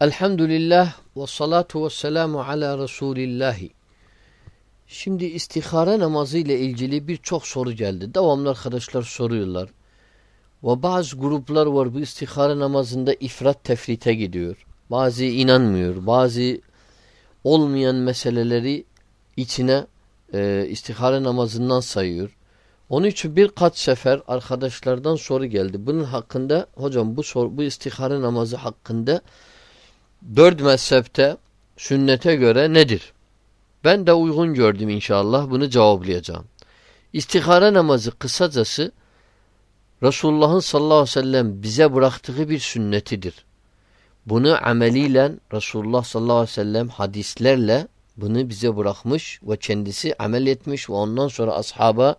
Elhamdülillah ve salatu ve selamu ala Resulillahi. Şimdi istihara namazı ile ilgili birçok soru geldi. Devamlı arkadaşlar soruyorlar. Ve bazı gruplar var bu istihara namazında ifrat tefrite gidiyor. Bazı inanmıyor. Bazı olmayan meseleleri içine e, istihara namazından sayıyor. Onun için birkaç sefer arkadaşlardan soru geldi. Bunun hakkında hocam bu soru, bu istihara namazı hakkında dört mezhepte sünnete göre nedir? Ben de uygun gördüm inşallah bunu cevaplayacağım. İstihara namazı kısacası Resulullah'ın sallallahu aleyhi ve sellem bize bıraktığı bir sünnetidir. Bunu ameliyle Resulullah sallallahu aleyhi ve sellem hadislerle bunu bize bırakmış ve kendisi amel etmiş ve ondan sonra ashaba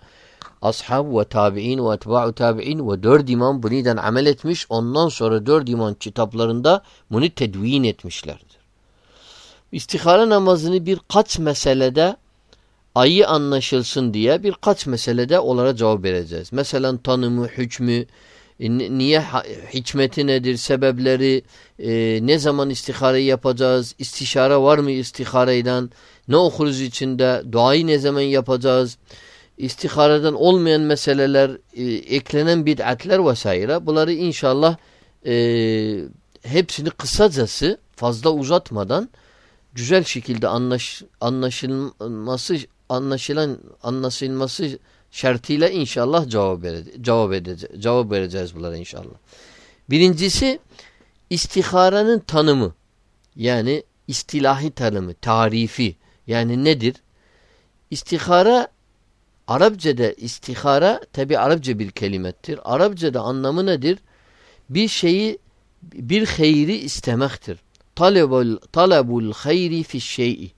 ashab ve tabi'in ve etba'u tabi'in ve dört imam buniden amel etmiş. Ondan sonra dört imam kitaplarında bunu tedvin etmişlerdir. İstihara namazını birkaç meselede ayı anlaşılsın diye birkaç meselede onlara cevap vereceğiz. Mesela tanımı, hükmü, niye hikmeti nedir, sebepleri, e, ne zaman istihareyi yapacağız, istişare var mı istihareyden, ne okuruz içinde, duayı ne zaman yapacağız, istihareden olmayan meseleler, e, eklenen bid'atler vesaire bunları inşallah e, hepsini kısacası fazla uzatmadan güzel şekilde anlaş, anlaşılması anlaşılan anlaşılması şartıyla inşallah cevap vereceğiz. Cevap, edeceğiz, cevap vereceğiz bunlara inşallah. Birincisi istiharanın tanımı. Yani istilahi tanımı, tarifi. Yani nedir? İstihara Arapçada istihara tabi Arapça bir kelimettir. Arapçada anlamı nedir? Bir şeyi bir hayri istemektir. Talebul, talebul hayri fi şey'i.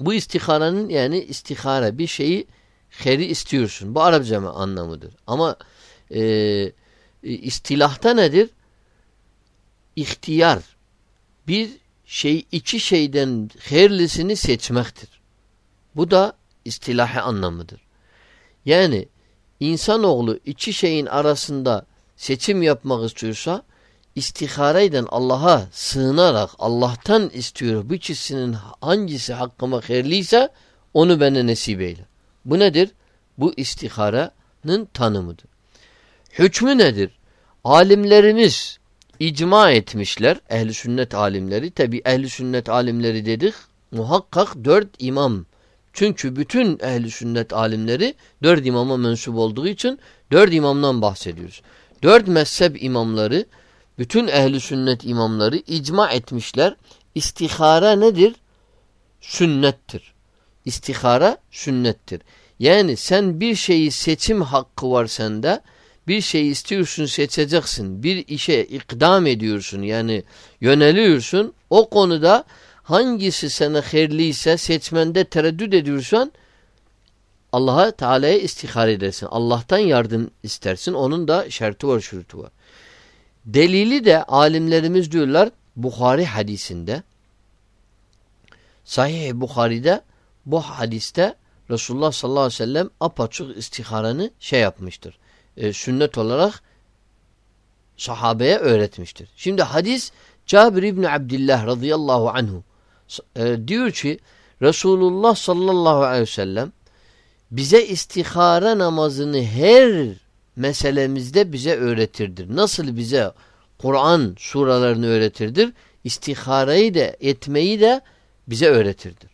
Bu istiharanın yani istihara bir şeyi hayri istiyorsun. Bu Arapça mı anlamıdır. Ama e, istilahta nedir? İhtiyar. Bir şey iki şeyden hayırlısını seçmektir. Bu da istilahi anlamıdır. Yani insanoğlu iki şeyin arasında seçim yapmak istiyorsa istihareyden Allah'a sığınarak Allah'tan istiyor bu ikisinin hangisi hakkıma hayırlıysa onu bana nasip eyle. Bu nedir? Bu istiharanın tanımıdır. Hükmü nedir? Alimlerimiz icma etmişler. Ehli sünnet alimleri. Tabi ehli sünnet alimleri dedik. Muhakkak dört imam çünkü bütün ehli sünnet alimleri dört imama mensup olduğu için dört imamdan bahsediyoruz. Dört mezhep imamları, bütün ehli sünnet imamları icma etmişler. İstihara nedir? Sünnettir. İstihara sünnettir. Yani sen bir şeyi seçim hakkı var sende. Bir şey istiyorsun seçeceksin. Bir işe ikdam ediyorsun yani yöneliyorsun. O konuda hangisi sana hayırlıysa seçmende tereddüt ediyorsan Allah'a Teala'ya istihar edersin. Allah'tan yardım istersin. Onun da şartı var, şurutu var. Delili de alimlerimiz diyorlar Bukhari hadisinde Sahih Bukhari'de bu hadiste Resulullah sallallahu aleyhi ve sellem apaçık istiharanı şey yapmıştır. E, sünnet olarak sahabeye öğretmiştir. Şimdi hadis Cabir İbni Abdillah radıyallahu anhu e, diyor ki Resulullah sallallahu aleyhi ve sellem bize istihara namazını her meselemizde bize öğretirdir. Nasıl bize Kur'an suralarını öğretirdir? İstiharayı da etmeyi de bize öğretirdir.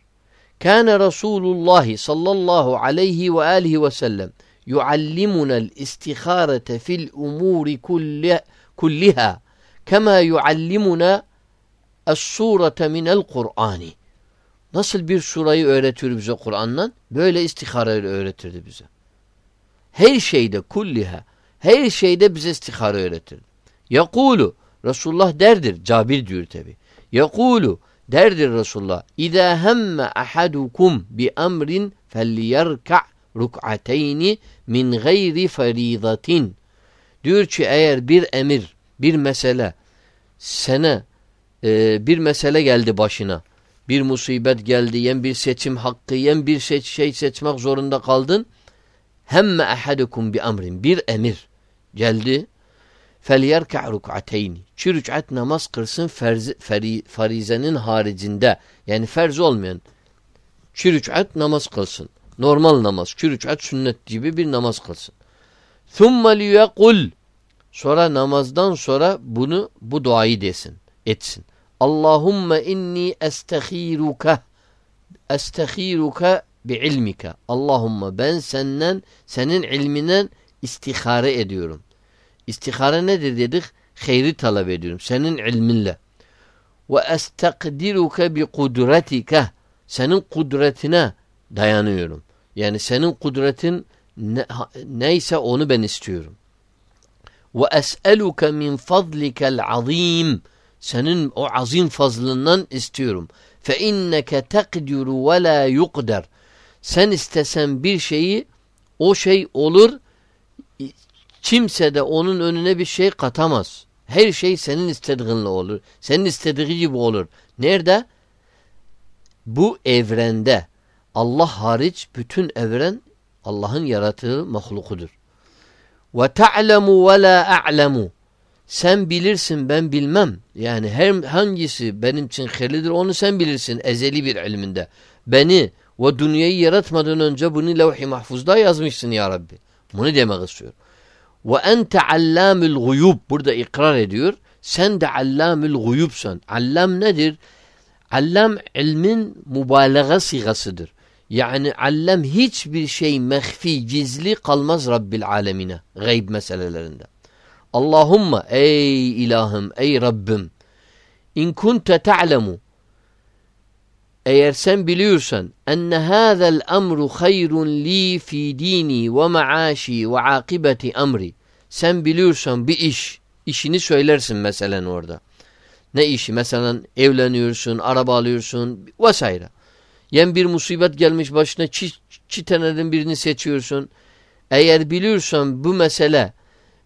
Kâne Resulullah sallallahu aleyhi ve aleyhi ve sellem yuallimunel istiharete fil umuri kulliha kema yuallimuna Es-surete minel Kur'ani. Nasıl bir surayı öğretiyor bize Kur'an'dan? Böyle istiharayı öğretirdi bize. Her şeyde kulliha, her şeyde bize istihara öğretirdi. Yakulu, Resulullah derdir, Cabir diyor tabi. Yakulu, derdir Resulullah. İza hemme ahadukum bi emrin felyerka' ruk'ateyni min gayri feridatin. Diyor ki eğer bir emir, bir mesele sana e, bir mesele geldi başına. Bir musibet geldi, yen bir seçim hakkı, yen bir seç, şey seçmek zorunda kaldın. Hemme ahadukum bi amrin. Bir emir geldi. فَلْيَرْكَعْ رُكْعَتَيْنِ Çi rük'at namaz kırsın ferzi, feri, farizenin haricinde. Yani ferz olmayan. Çi rük'at namaz kılsın. Normal namaz. Çi rük'at sünnet gibi bir namaz kılsın. ثُمَّ لِيَقُلْ Sonra namazdan sonra bunu bu duayı desin, etsin. Allahumme inni estehiruka estehiruka bi ilmika. Allahumme ben senden senin ilminden istihare ediyorum. İstihare nedir dedik? Hayri talep ediyorum. Senin ilminle. Ve estakdiruke bi kudretika. Senin kudretine dayanıyorum. Yani senin kudretin ne, neyse onu ben istiyorum. Ve es'eluke min fadlikel azim. Senin o azim fazlından istiyorum. Fe inneke tekdiru ve la yukder. Sen istesen bir şeyi o şey olur. Kimse de onun önüne bir şey katamaz. Her şey senin istediğinle olur. Senin istediği gibi olur. Nerede? Bu evrende. Allah hariç bütün evren Allah'ın yarattığı mahlukudur. Ve ta'lemu ve la a'lemu. Sen bilirsin ben bilmem. Yani her hangisi benim için hayırlıdır onu sen bilirsin ezeli bir ilminde. Beni ve dünyayı yaratmadan önce bunu levh-i mahfuzda yazmışsın ya Rabbi. Bunu demek istiyor. Ve ente allamül guyub. Burada ikrar ediyor. Sen de allamül guyubsan. Allam nedir? Allam ilmin mübalağa sigasıdır. Yani allem hiçbir şey mehfi, gizli kalmaz Rabbil alemine. Gayb meselelerinde. Allahumma ey ilahım, ey Rabbim. İn kunte ta'lemu. Eğer sen biliyorsan enne hâzel emru hayrun li fi dini ve maaşi ve akibeti emri. Sen biliyorsan bir iş, işini söylersin mesela orada. Ne işi? Mesela evleniyorsun, araba alıyorsun vesaire. Yen bir musibet gelmiş başına çi, çiteneden birini seçiyorsun. Eğer biliyorsan bu mesele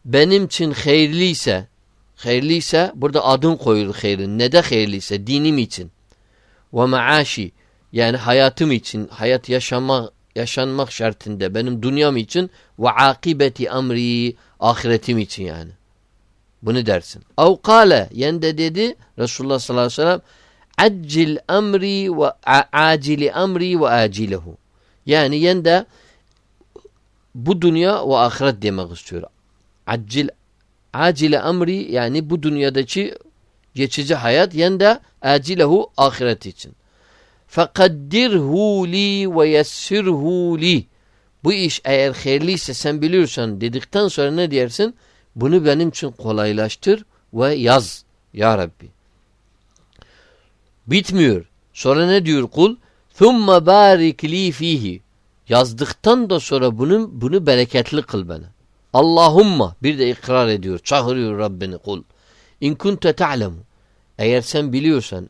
benim için hayırlıysa, hayırlıysa burada adın koyulur hayrın. Ne de hayırlıysa dinim için. Ve maaşi yani hayatım için, hayat yaşamak, yaşanmak şartında benim dünyam için ve akibeti amri ahiretim için yani. Bunu dersin. Av kale yende dedi Resulullah sallallahu aleyhi ve sellem Accil emri ve acili emri ve acilehu. Yani yende bu dünya ve ahiret demek istiyor. Accil acile emri yani bu dünyadaki geçici hayat yende acilehu ahiret için. Fekaddirhu li ve yessirhu li. Bu iş eğer hayırlıysa sen biliyorsan dedikten sonra ne dersin? Bunu benim için kolaylaştır ve yaz ya Rabbi. Bitmiyor. Sonra ne diyor kul? ثُمَّ بَارِكْ لِي ف۪يهِ Yazdıktan da sonra bunu, bunu bereketli kıl bana. Allahumma bir de ikrar ediyor. Çağırıyor Rabbini kul. İn kunte ta'lemu. Eğer sen biliyorsan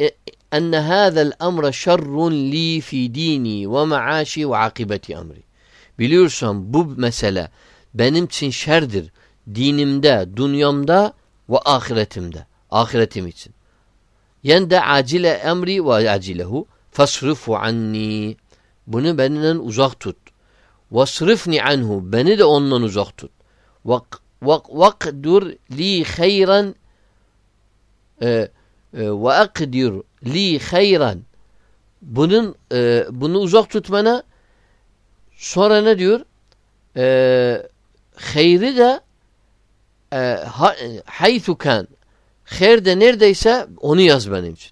e, enne hâzel emre şerrun li fi dini ve maaşi ve akibeti emri. Biliyorsan bu mesele benim için şerdir. Dinimde, dünyamda ve ahiretimde. Ahiretim için. Yen de acile emri ve acilehu fasrifu anni. Bunu benden uzak tut. Vasrifni anhu. Beni de ondan uzak tut. E, e, ve akdir li hayran. Bunun e, bunu uzak tutmana sonra ne diyor? E, hayri de e, haythu kan Her de neredeyse onu yaz benim için.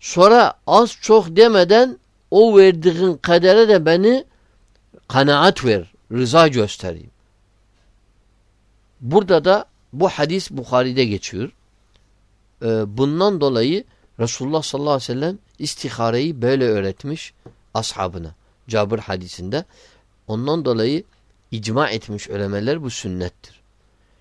Sonra az çok demeden o verdiğin kadere de beni kanaat ver, rıza göstereyim. Burada da bu hadis Bukhari'de geçiyor. Ee, bundan dolayı Resulullah sallallahu aleyhi ve sellem istihareyi böyle öğretmiş ashabına. Cabir hadisinde. Ondan dolayı icma etmiş ölemeler bu sünnettir.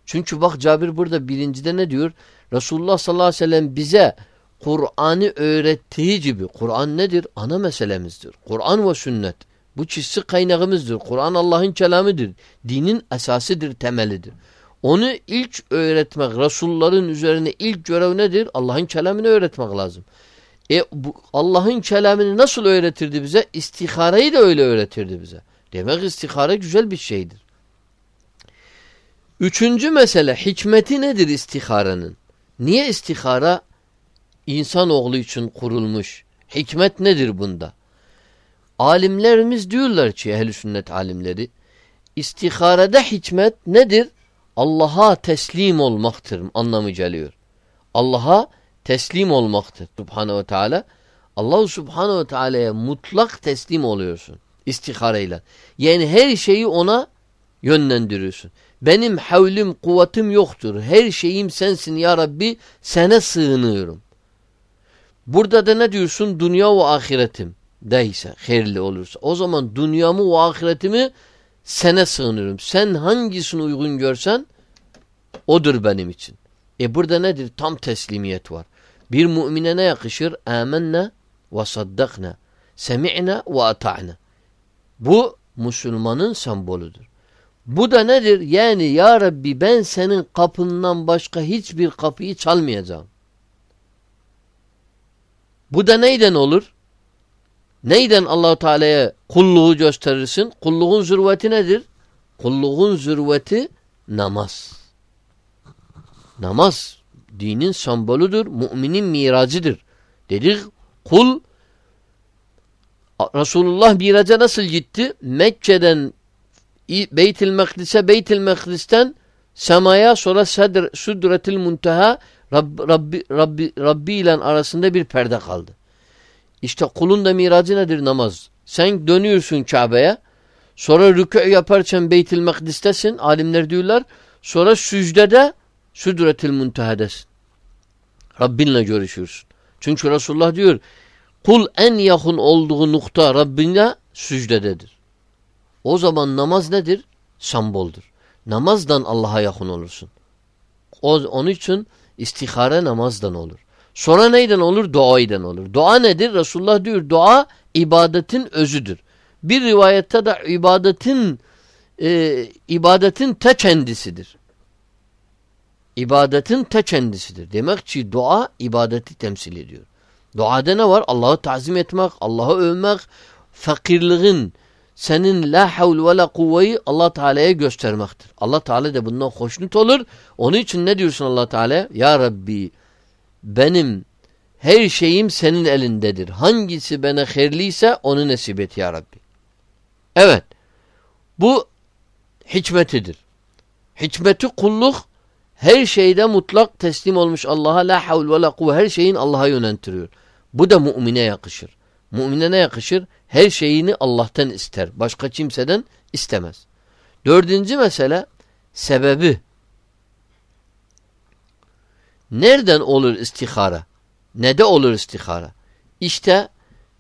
Çünkü bak Cabir burada birincide ne diyor? Resulullah sallallahu aleyhi ve sellem bize Kur'an'ı öğrettiği gibi Kur'an nedir? Ana meselemizdir. Kur'an ve sünnet. Bu çizsi kaynağımızdır. Kur'an Allah'ın kelamıdır. Dinin esasıdır, temelidir. Onu ilk öğretmek, Resulların üzerine ilk görev nedir? Allah'ın kelamını öğretmek lazım. E Allah'ın kelamını nasıl öğretirdi bize? İstihareyi de öyle öğretirdi bize. Demek istihare güzel bir şeydir. Üçüncü mesele hikmeti nedir istiharenin? Niye istihara insanoğlu için kurulmuş? Hikmet nedir bunda? Alimlerimiz diyorlar ki ehl sünnet alimleri istiharede hikmet nedir? Allah'a teslim olmaktır anlamı geliyor. Allah'a teslim olmaktır Subhanahu ve Teala. Allah Subhanahu ve Teala'ya mutlak teslim oluyorsun istihareyle. Yani her şeyi ona yönlendiriyorsun. Benim havlim, kuvvetim yoktur. Her şeyim sensin ya Rabbi. Sana sığınıyorum. Burada da ne diyorsun? Dünya ve ahiretim değilse, hayırlı olursa. O zaman dünyamı ve ahiretimi sana sığınıyorum. Sen hangisini uygun görsen odur benim için. E burada nedir? Tam teslimiyet var. Bir mümine ne yakışır? Âmenne ve saddakna. Semi'na ve ata'na. Bu Müslümanın sembolüdür. Bu da nedir? Yani ya Rabbi ben senin kapından başka hiçbir kapıyı çalmayacağım. Bu da neyden olur? Neyden Allahu Teala'ya kulluğu gösterirsin? Kulluğun zürveti nedir? Kulluğun zürveti namaz. Namaz dinin sembolüdür, müminin miracıdır. Dedik kul Resulullah miraca nasıl gitti? Mekke'den Beytil Mekdis'e Beytil Mekdis'ten semaya sonra Sedr, Südretil Munteha Rabbi, Rabbi, Rabbi, Rabbi ile arasında bir perde kaldı. İşte kulun da miracı nedir? Namaz. Sen dönüyorsun Kabe'ye. Sonra rükû yaparken Beytil Mekdis'tesin. Alimler diyorlar. Sonra sücdede Südretil Munteha'desin. Rabbinle görüşürsün. Çünkü Resulullah diyor kul en yakın olduğu nokta Rabbine sücdededir. O zaman namaz nedir? Semboldur. Namazdan Allah'a yakın olursun. O, onun için istihare namazdan olur. Sonra neyden olur? Duayden olur. Dua nedir? Resulullah diyor dua ibadetin özüdür. Bir rivayette de ibadetin e, ibadetin te kendisidir. İbadetin te kendisidir. Demek ki dua ibadeti temsil ediyor. Duada ne var? Allah'ı tazim etmek, Allah'ı övmek, fakirliğin, senin la havl ve la kuvveyi Allah Teala'ya göstermektir. Allah Teala da bundan hoşnut olur. Onun için ne diyorsun Allah Teala? Ya Rabbi benim her şeyim senin elindedir. Hangisi bana hayırlıysa onu nasip et ya Rabbi. Evet. Bu hikmetidir. Hikmeti kulluk her şeyde mutlak teslim olmuş Allah'a la havl ve la kuvve her şeyin Allah'a yöneltiriyor. Bu da mümine yakışır. Mümine ne yakışır? Her şeyini Allah'tan ister. Başka kimseden istemez. Dördüncü mesele sebebi. Nereden olur istihara? Ne de olur istihara? İşte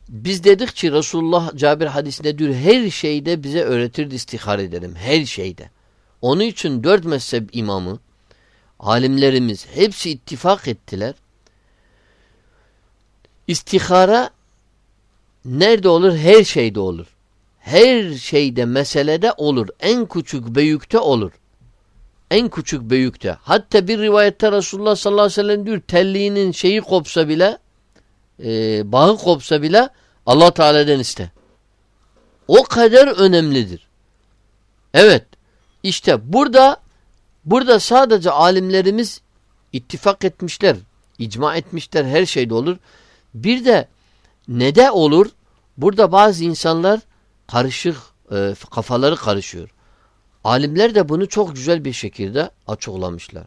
biz dedik ki Resulullah Cabir hadisinde diyor her şeyde bize öğretirdi istihara edelim. Her şeyde. Onun için dört mezhep imamı alimlerimiz hepsi ittifak ettiler. İstihara nerede olur? Her şeyde olur. Her şeyde meselede olur. En küçük büyükte olur. En küçük büyükte. Hatta bir rivayette Resulullah sallallahu aleyhi ve sellem diyor telliğinin şeyi kopsa bile e, bağı kopsa bile Allah Teala'dan iste. O kadar önemlidir. Evet. İşte burada burada sadece alimlerimiz ittifak etmişler. icma etmişler. Her şeyde olur. Bir de ne de olur? Burada bazı insanlar karışık, e, kafaları karışıyor. Alimler de bunu çok güzel bir şekilde açıklamışlar.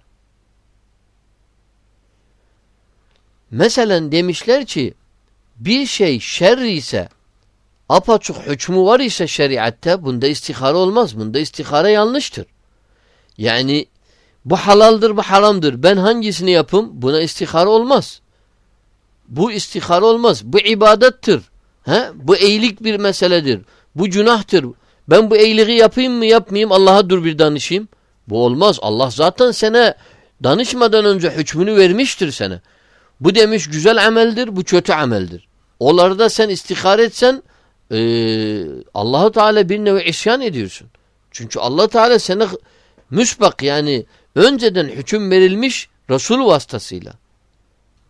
Mesela demişler ki bir şey şer ise apaçık hükmü var ise şeriatte bunda istihare olmaz. Bunda istihare yanlıştır. Yani bu halaldır bu haramdır. Ben hangisini yapım? Buna istihare olmaz. Bu istihare olmaz. Bu ibadettir. He? Bu eğilik bir meseledir. Bu günahtır. Ben bu iyiliği yapayım mı yapmayayım Allah'a dur bir danışayım. Bu olmaz. Allah zaten sana danışmadan önce hükmünü vermiştir sana. Bu demiş güzel ameldir, bu kötü ameldir. Onlarda sen istihare etsen e, Allahu Teala bir nevi isyan ediyorsun. Çünkü Allah Teala sana müsbak yani önceden hüküm verilmiş Resul vasıtasıyla.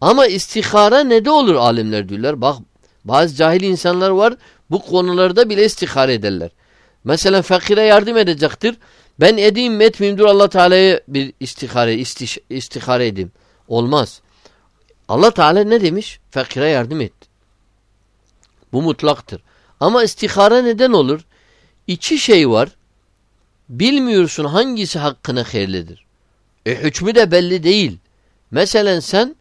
Ama istihara ne de olur alimler diyorlar. Bak bazı cahil insanlar var bu konularda bile istihare ederler. Mesela fakire yardım edecektir. Ben edeyim mi etmeyeyim dur Allah Teala'ya bir istihare, istiş, istihare edeyim. Olmaz. Allah Teala ne demiş? Fakire yardım et. Bu mutlaktır. Ama istihare neden olur? İki şey var. Bilmiyorsun hangisi hakkına hayırlıdır. E hükmü de belli değil. Mesela sen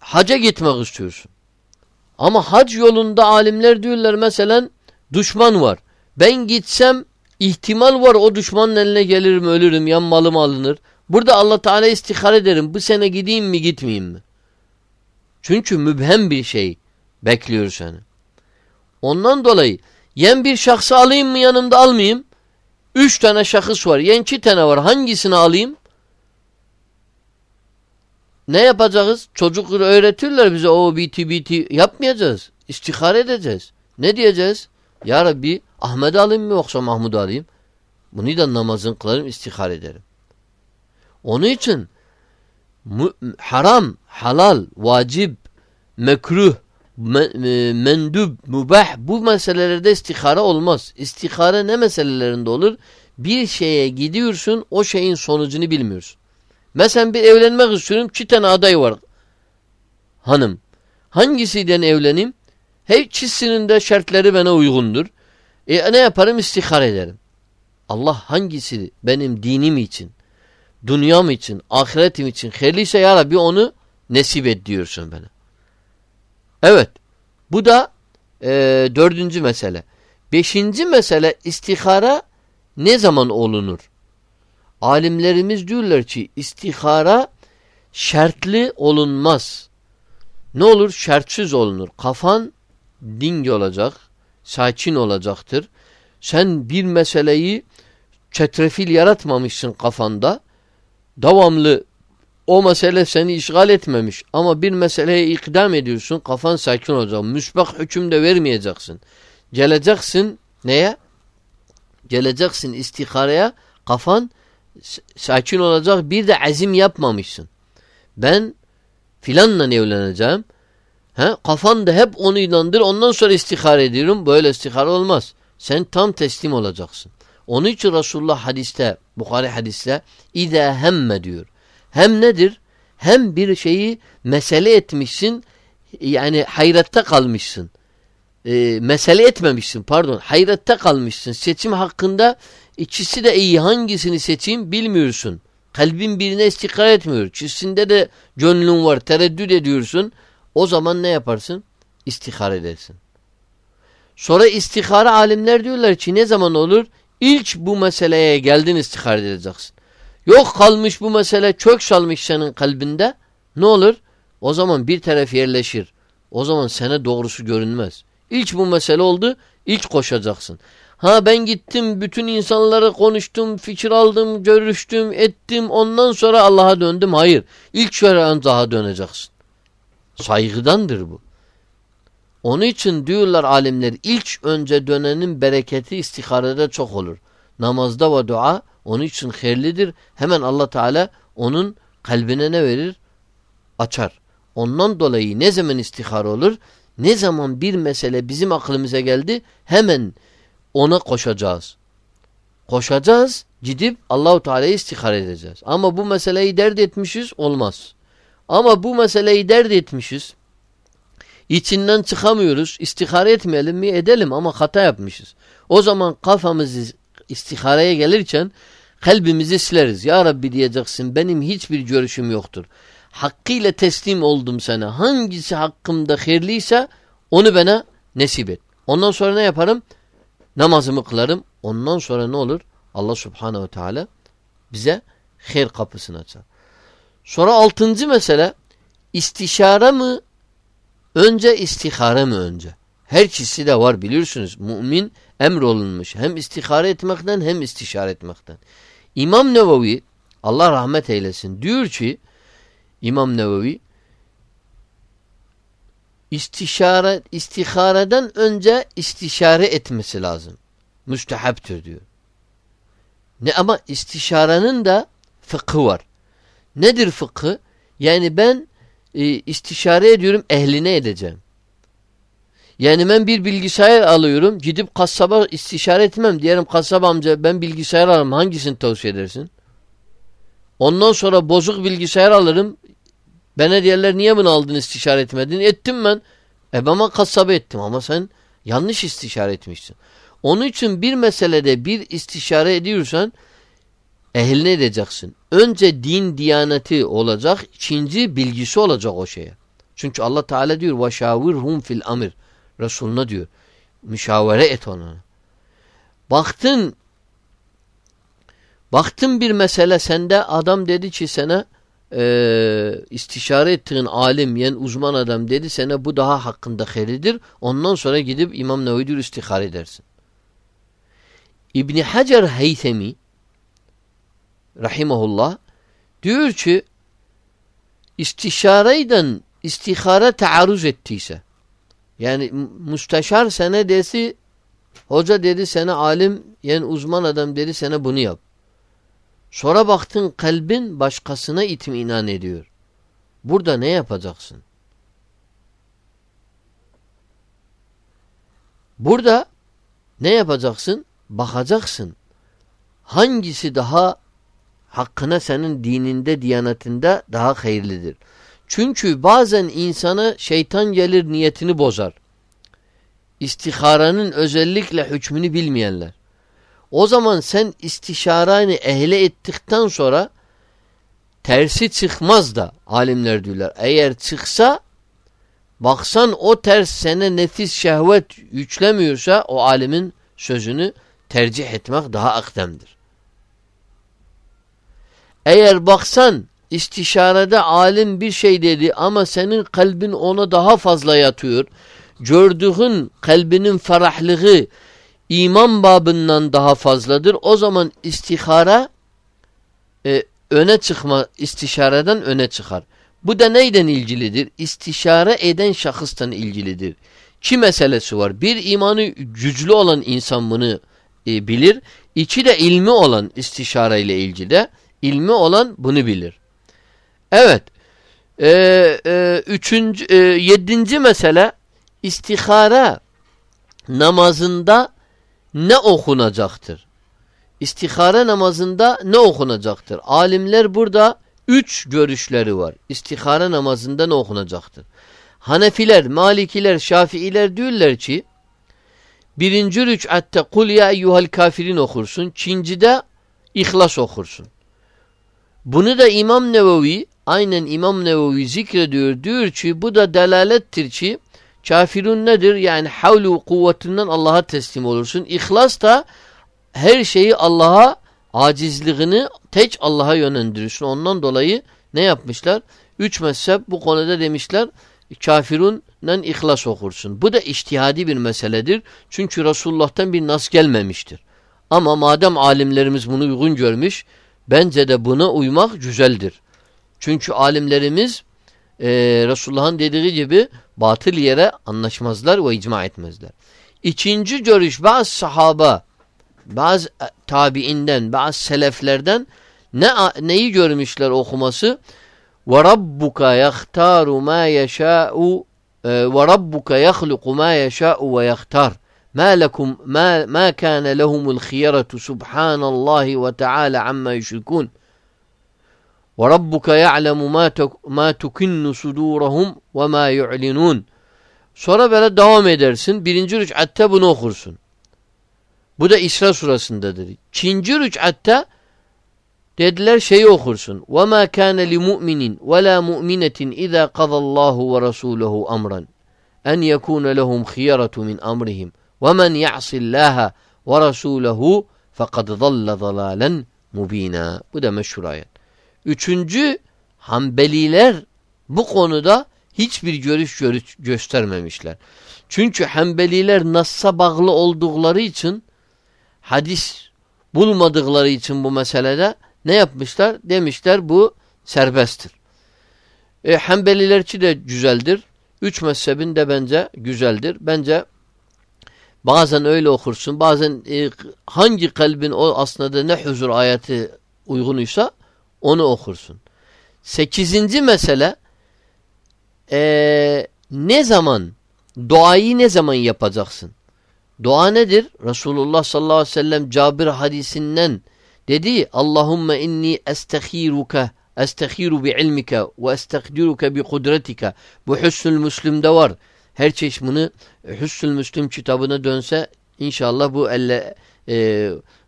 haca gitmek istiyorsun. Ama hac yolunda alimler diyorlar mesela düşman var. Ben gitsem ihtimal var o düşmanın eline gelirim ölürüm yan malım alınır. Burada Allah Teala istihar ederim. Bu sene gideyim mi gitmeyeyim mi? Çünkü mübhem bir şey bekliyor seni. Ondan dolayı yen bir şahsı alayım mı yanımda almayayım? Üç tane şahıs var. Yen iki tane var. Hangisini alayım? Ne yapacağız? Çocukları öğretirler bize o biti biti. Yapmayacağız. İstihar edeceğiz. Ne diyeceğiz? Ya Rabbi Ahmet alayım mı yoksa Mahmud alayım? Bunu da namazın kılarım istihar ederim. Onun için haram, halal, vacip, mekruh, e, mendub, mubah bu meselelerde istihara olmaz. İstihara ne meselelerinde olur? Bir şeye gidiyorsun o şeyin sonucunu bilmiyorsun. Mesela bir evlenmek istiyorum. İki tane aday var. Hanım. Hangisiyle evleneyim? Her ikisinin de şartları bana uygundur. E ne yaparım? İstihar ederim. Allah hangisi benim dinim için, dünyam için, ahiretim için hayırlıysa ya Rabbi onu nesip et diyorsun bana. Evet. Bu da e, dördüncü mesele. Beşinci mesele istihara ne zaman olunur? Alimlerimiz diyorlar ki istihara şartlı olunmaz. Ne olur? Şartsız olunur. Kafan ding olacak, sakin olacaktır. Sen bir meseleyi çetrefil yaratmamışsın kafanda. Devamlı o mesele seni işgal etmemiş ama bir meseleye ikdam ediyorsun kafan sakin olacak. Müsbak hüküm de vermeyeceksin. Geleceksin neye? Geleceksin istihareye kafan sakin olacak bir de azim yapmamışsın. Ben filanla evleneceğim. He? Kafan da hep onu inandır ondan sonra istihare ediyorum. Böyle istihare olmaz. Sen tam teslim olacaksın. Onun için Resulullah hadiste, Bukhari hadiste İde hemme diyor. Hem nedir? Hem bir şeyi mesele etmişsin, yani hayratta kalmışsın. E, mesele etmemişsin pardon. Hayratta kalmışsın. Seçim hakkında ikisi de iyi. Hangisini seçeyim bilmiyorsun. Kalbin birine istikrar etmiyor. İkisinde de gönlün var. Tereddüt ediyorsun. O zaman ne yaparsın? İstihar edersin. Sonra istihara alimler diyorlar ki ne zaman olur? İlk bu meseleye geldin istihar edeceksin. Yok kalmış bu mesele çök salmış senin kalbinde. Ne olur? O zaman bir taraf yerleşir. O zaman sana doğrusu görünmez. İlk bu mesele oldu. ilk koşacaksın. Ha ben gittim bütün insanlara konuştum, fikir aldım, görüştüm, ettim. Ondan sonra Allah'a döndüm. Hayır. İlk şöyle Allah'a döneceksin. Saygıdandır bu. Onun için diyorlar alimler ilk önce dönenin bereketi istiharede çok olur. Namazda ve dua onun için hayırlidir. Hemen Allah Teala onun kalbine ne verir? Açar. Ondan dolayı ne zaman istihar olur? Ne zaman bir mesele bizim aklımıza geldi hemen ona koşacağız. Koşacağız, gidip Allahu Teala'yı istihar edeceğiz. Ama bu meseleyi dert etmişiz olmaz. Ama bu meseleyi dert etmişiz. İçinden çıkamıyoruz. İstihare etmeyelim mi? Edelim ama hata yapmışız. O zaman kafamızı istihareye gelirken kalbimizi sileriz. Ya Rabbi diyeceksin benim hiçbir görüşüm yoktur. Hakkıyla teslim oldum sana. Hangisi hakkımda hayırlıysa onu bana nesip et. Ondan sonra ne yaparım? Namazımı kılarım. Ondan sonra ne olur? Allah subhanehu teala bize hayır kapısını açar. Sonra altıncı mesele istişare mi önce istihare mi önce? Her ikisi de var biliyorsunuz. Mümin emrolunmuş. Hem istihare etmekten hem istişare etmekten. İmam Nevevi Allah rahmet eylesin diyor ki İmam Nevevi istişare, istihareden önce istişare etmesi lazım. Müstehaptır diyor. Ne ama istişarenin de fıkhı var. Nedir fıkhı? Yani ben e, istişare ediyorum ehline edeceğim. Yani ben bir bilgisayar alıyorum. Gidip kasaba istişare etmem. Diyelim kasaba amca ben bilgisayar alırım. Hangisini tavsiye edersin? Ondan sonra bozuk bilgisayar alırım. Bana diyorlar niye bunu aldın istişare etmedin? Ettim ben. E ben kasaba ettim ama sen yanlış istişare etmişsin. Onun için bir meselede bir istişare ediyorsan ehline edeceksin. Önce din diyaneti olacak. ikinci bilgisi olacak o şeye. Çünkü Allah Teala diyor وَشَاوِرْهُمْ fil amir. Resuluna diyor. Müşavere et ona. Baktın baktın bir mesele sende adam dedi ki sana e, istişare ettiğin alim yani uzman adam dedi sana bu daha hakkında hayridir. Ondan sonra gidip İmam Nevi diyor istihare edersin. İbni Hacer Heythemi rahimahullah diyor ki istişareyden istihare taarruz ettiyse yani müsteşar sana desi hoca dedi sana alim yani uzman adam dedi sana bunu yap. Sonra baktın kalbin başkasına itminan ediyor. Burada ne yapacaksın? Burada ne yapacaksın? Bakacaksın. Hangisi daha hakkına senin dininde, diyanetinde daha hayırlıdır? Çünkü bazen insana şeytan gelir niyetini bozar. İstiharanın özellikle hükmünü bilmeyenler. O zaman sen istişaranı ehle ettikten sonra tersi çıkmaz da alimler diyorlar. Eğer çıksa baksan o ters sene nefis şehvet yüklemiyorsa o alimin sözünü tercih etmek daha akdemdir. Eğer baksan istişarede alim bir şey dedi ama senin kalbin ona daha fazla yatıyor. Gördüğün kalbinin ferahlığı iman babından daha fazladır. O zaman istihara e, öne çıkma istişareden öne çıkar. Bu da neyden ilgilidir? İstişare eden şahıstan ilgilidir. Ki meselesi var. Bir imanı güçlü olan insan bunu e, bilir. İki de ilmi olan istişare ile ilgili de ilmi olan bunu bilir. Evet. E, e, üçüncü, e, yedinci mesele istihara namazında ne okunacaktır? İstihare namazında ne okunacaktır? Alimler burada üç görüşleri var. İstihare namazında ne okunacaktır? Hanefiler, Malikiler, Şafiiler diyorlar ki birinci rüc'atte kul ya eyyuhal kafirin okursun. Çincide İhlas okursun. Bunu da İmam Nevevi aynen İmam Nevevi zikrediyor. Diyor ki bu da delalettir ki kafirun nedir? Yani havlu kuvvetinden Allah'a teslim olursun. İhlas da her şeyi Allah'a acizliğini tek Allah'a yönlendirirsin. Ondan dolayı ne yapmışlar? Üç mezhep bu konuda demişler kafirunla ihlas okursun. Bu da iştihadi bir meseledir. Çünkü Resulullah'tan bir nas gelmemiştir. Ama madem alimlerimiz bunu uygun görmüş bence de buna uymak güzeldir. Çünkü alimlerimiz e, Resulullah'ın dediği gibi batıl yere anlaşmazlar ve icma etmezler. İkinci görüş bazı sahaba bazı tabiinden, bazı seleflerden ne neyi görmüşler okuması? Ve rabbuka yahtaru ma yeşâ'u ve rabbuka yahluku ma yeşâ'u. Ma lekum ma ma kana lehumul khiyaratu subhanallahi ve teala amma yüşrikun. Ve rabbuka ya'lemu ma ma tukinnu sudurahum ve ma yu'linun. Sonra böyle devam edersin. Birinci rük'atte bunu okursun. Bu da İsra surasındadır. İkinci rük'atta dediler şeyi okursun. وَمَا كَانَ لِمُؤْمِنٍ وَلَا مُؤْمِنَةٍ إِذَا قَضَى اللّٰهُ وَرَسُولَهُ أَمْرًا أَنْ يَكُونَ لَهُمْ خِيَرَةُ مِنْ أَمْرِهِمْ وَمَنْ يَعْصِ اللّٰهَ وَرَسُولَهُ فَقَدْ ضَلَّ ضَلَالًا مُب۪ينًا Bu da meşhur ayet. Üçüncü, Hanbeliler bu konuda hiçbir görüş, görüş göstermemişler. Çünkü Hanbeliler Nass'a bağlı oldukları için hadis bulmadıkları için bu meselede ne yapmışlar? Demişler bu serbesttir. E, Hanbelilerçi de güzeldir. Üç mezhebin de bence güzeldir. Bence bazen öyle okursun. Bazen e, hangi kalbin o aslında ne huzur ayeti uygunuysa onu okursun. Sekizinci mesele e, ne zaman duayı ne zaman yapacaksın? Dua nedir? Resulullah sallallahu aleyhi ve sellem Cabir hadisinden dedi Allahümme inni estekhiruka estekhiru bi ilmike ve estekdiruke bi kudretike bu Hüsnül Müslim'de var. Her çeşit bunu Hüsnül Müslim kitabına dönse inşallah bu elle e,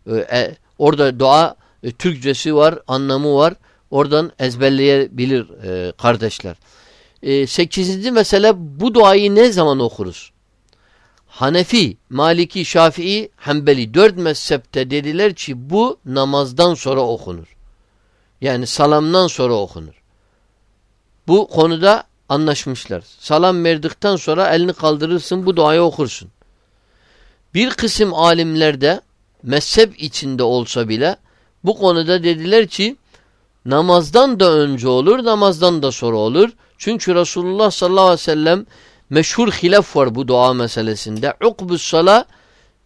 e, e orada dua e, Türkçesi var, anlamı var. Oradan ezberleyebilir e, kardeşler. E, sekizinci mesele bu duayı ne zaman okuruz? Hanefi, Maliki, Şafii, Hanbeli dört mezhepte dediler ki bu namazdan sonra okunur. Yani salamdan sonra okunur. Bu konuda anlaşmışlar. Salam verdikten sonra elini kaldırırsın bu duayı okursun. Bir kısım alimlerde mezhep içinde olsa bile bu konuda dediler ki namazdan da önce olur, namazdan da sonra olur. Çünkü Resulullah sallallahu aleyhi ve sellem meşhur hilaf var bu dua meselesinde. Ukbus sala,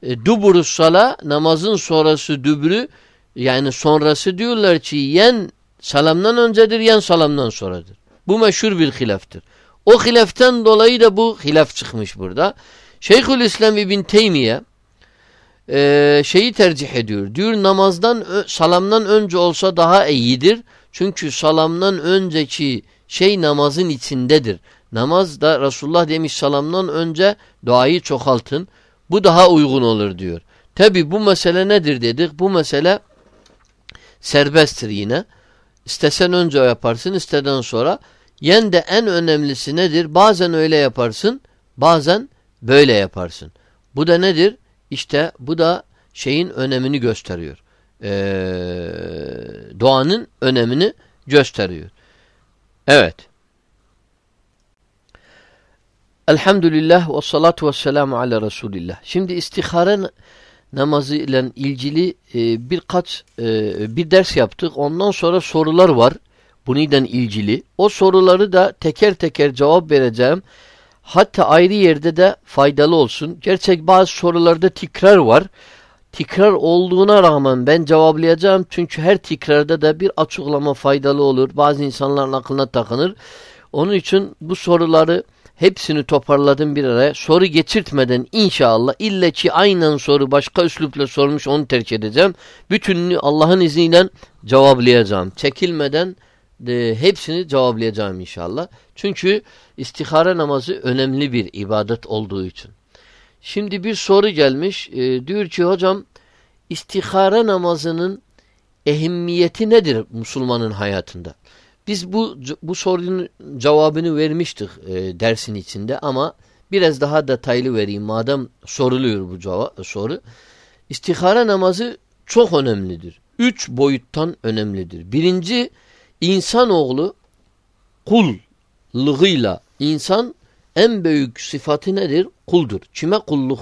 e, duburus sala, namazın sonrası dübrü yani sonrası diyorlar ki yen salamdan öncedir, yen salamdan sonradır. Bu meşhur bir hilaftır. O hilaften dolayı da bu hilaf çıkmış burada. Şeyhülislam İbn Teymiye e, şeyi tercih ediyor. Diyor namazdan salamdan önce olsa daha iyidir. Çünkü salamdan önceki şey namazın içindedir. Namaz da Resulullah demiş salamdan önce duayı çoğaltın. Bu daha uygun olur diyor. Tabi bu mesele nedir dedik. Bu mesele serbesttir yine. İstesen önce yaparsın, isteden sonra. Yen de en önemlisi nedir? Bazen öyle yaparsın, bazen böyle yaparsın. Bu da nedir? İşte bu da şeyin önemini gösteriyor. Ee, doğanın önemini gösteriyor. Evet. Elhamdülillah ve salatu ve selamu ala Resulillah. Şimdi istihare namazı ile ilgili e, birkaç e, bir ders yaptık. Ondan sonra sorular var. Bununla ilgili. O soruları da teker teker cevap vereceğim. Hatta ayrı yerde de faydalı olsun. Gerçek bazı sorularda tekrar var. Tekrar olduğuna rağmen ben cevaplayacağım. Çünkü her tekrarda da bir açıklama faydalı olur. Bazı insanların aklına takınır. Onun için bu soruları hepsini toparladım bir araya. Soru geçirtmeden inşallah ille ki aynen soru başka üslupla sormuş onu terk edeceğim. Bütününü Allah'ın izniyle cevaplayacağım. Çekilmeden de, hepsini cevaplayacağım inşallah. Çünkü istihare namazı önemli bir ibadet olduğu için. Şimdi bir soru gelmiş. E, diyor ki hocam istihare namazının ehemmiyeti nedir Müslümanın hayatında? Biz bu bu sorunun cevabını vermiştik e, dersin içinde ama biraz daha detaylı vereyim madem soruluyor bu cevap, soru. İstihare namazı çok önemlidir. Üç boyuttan önemlidir. Birinci insanoğlu kullığıyla insan en büyük sıfatı nedir? Kuldur. Kime kulluk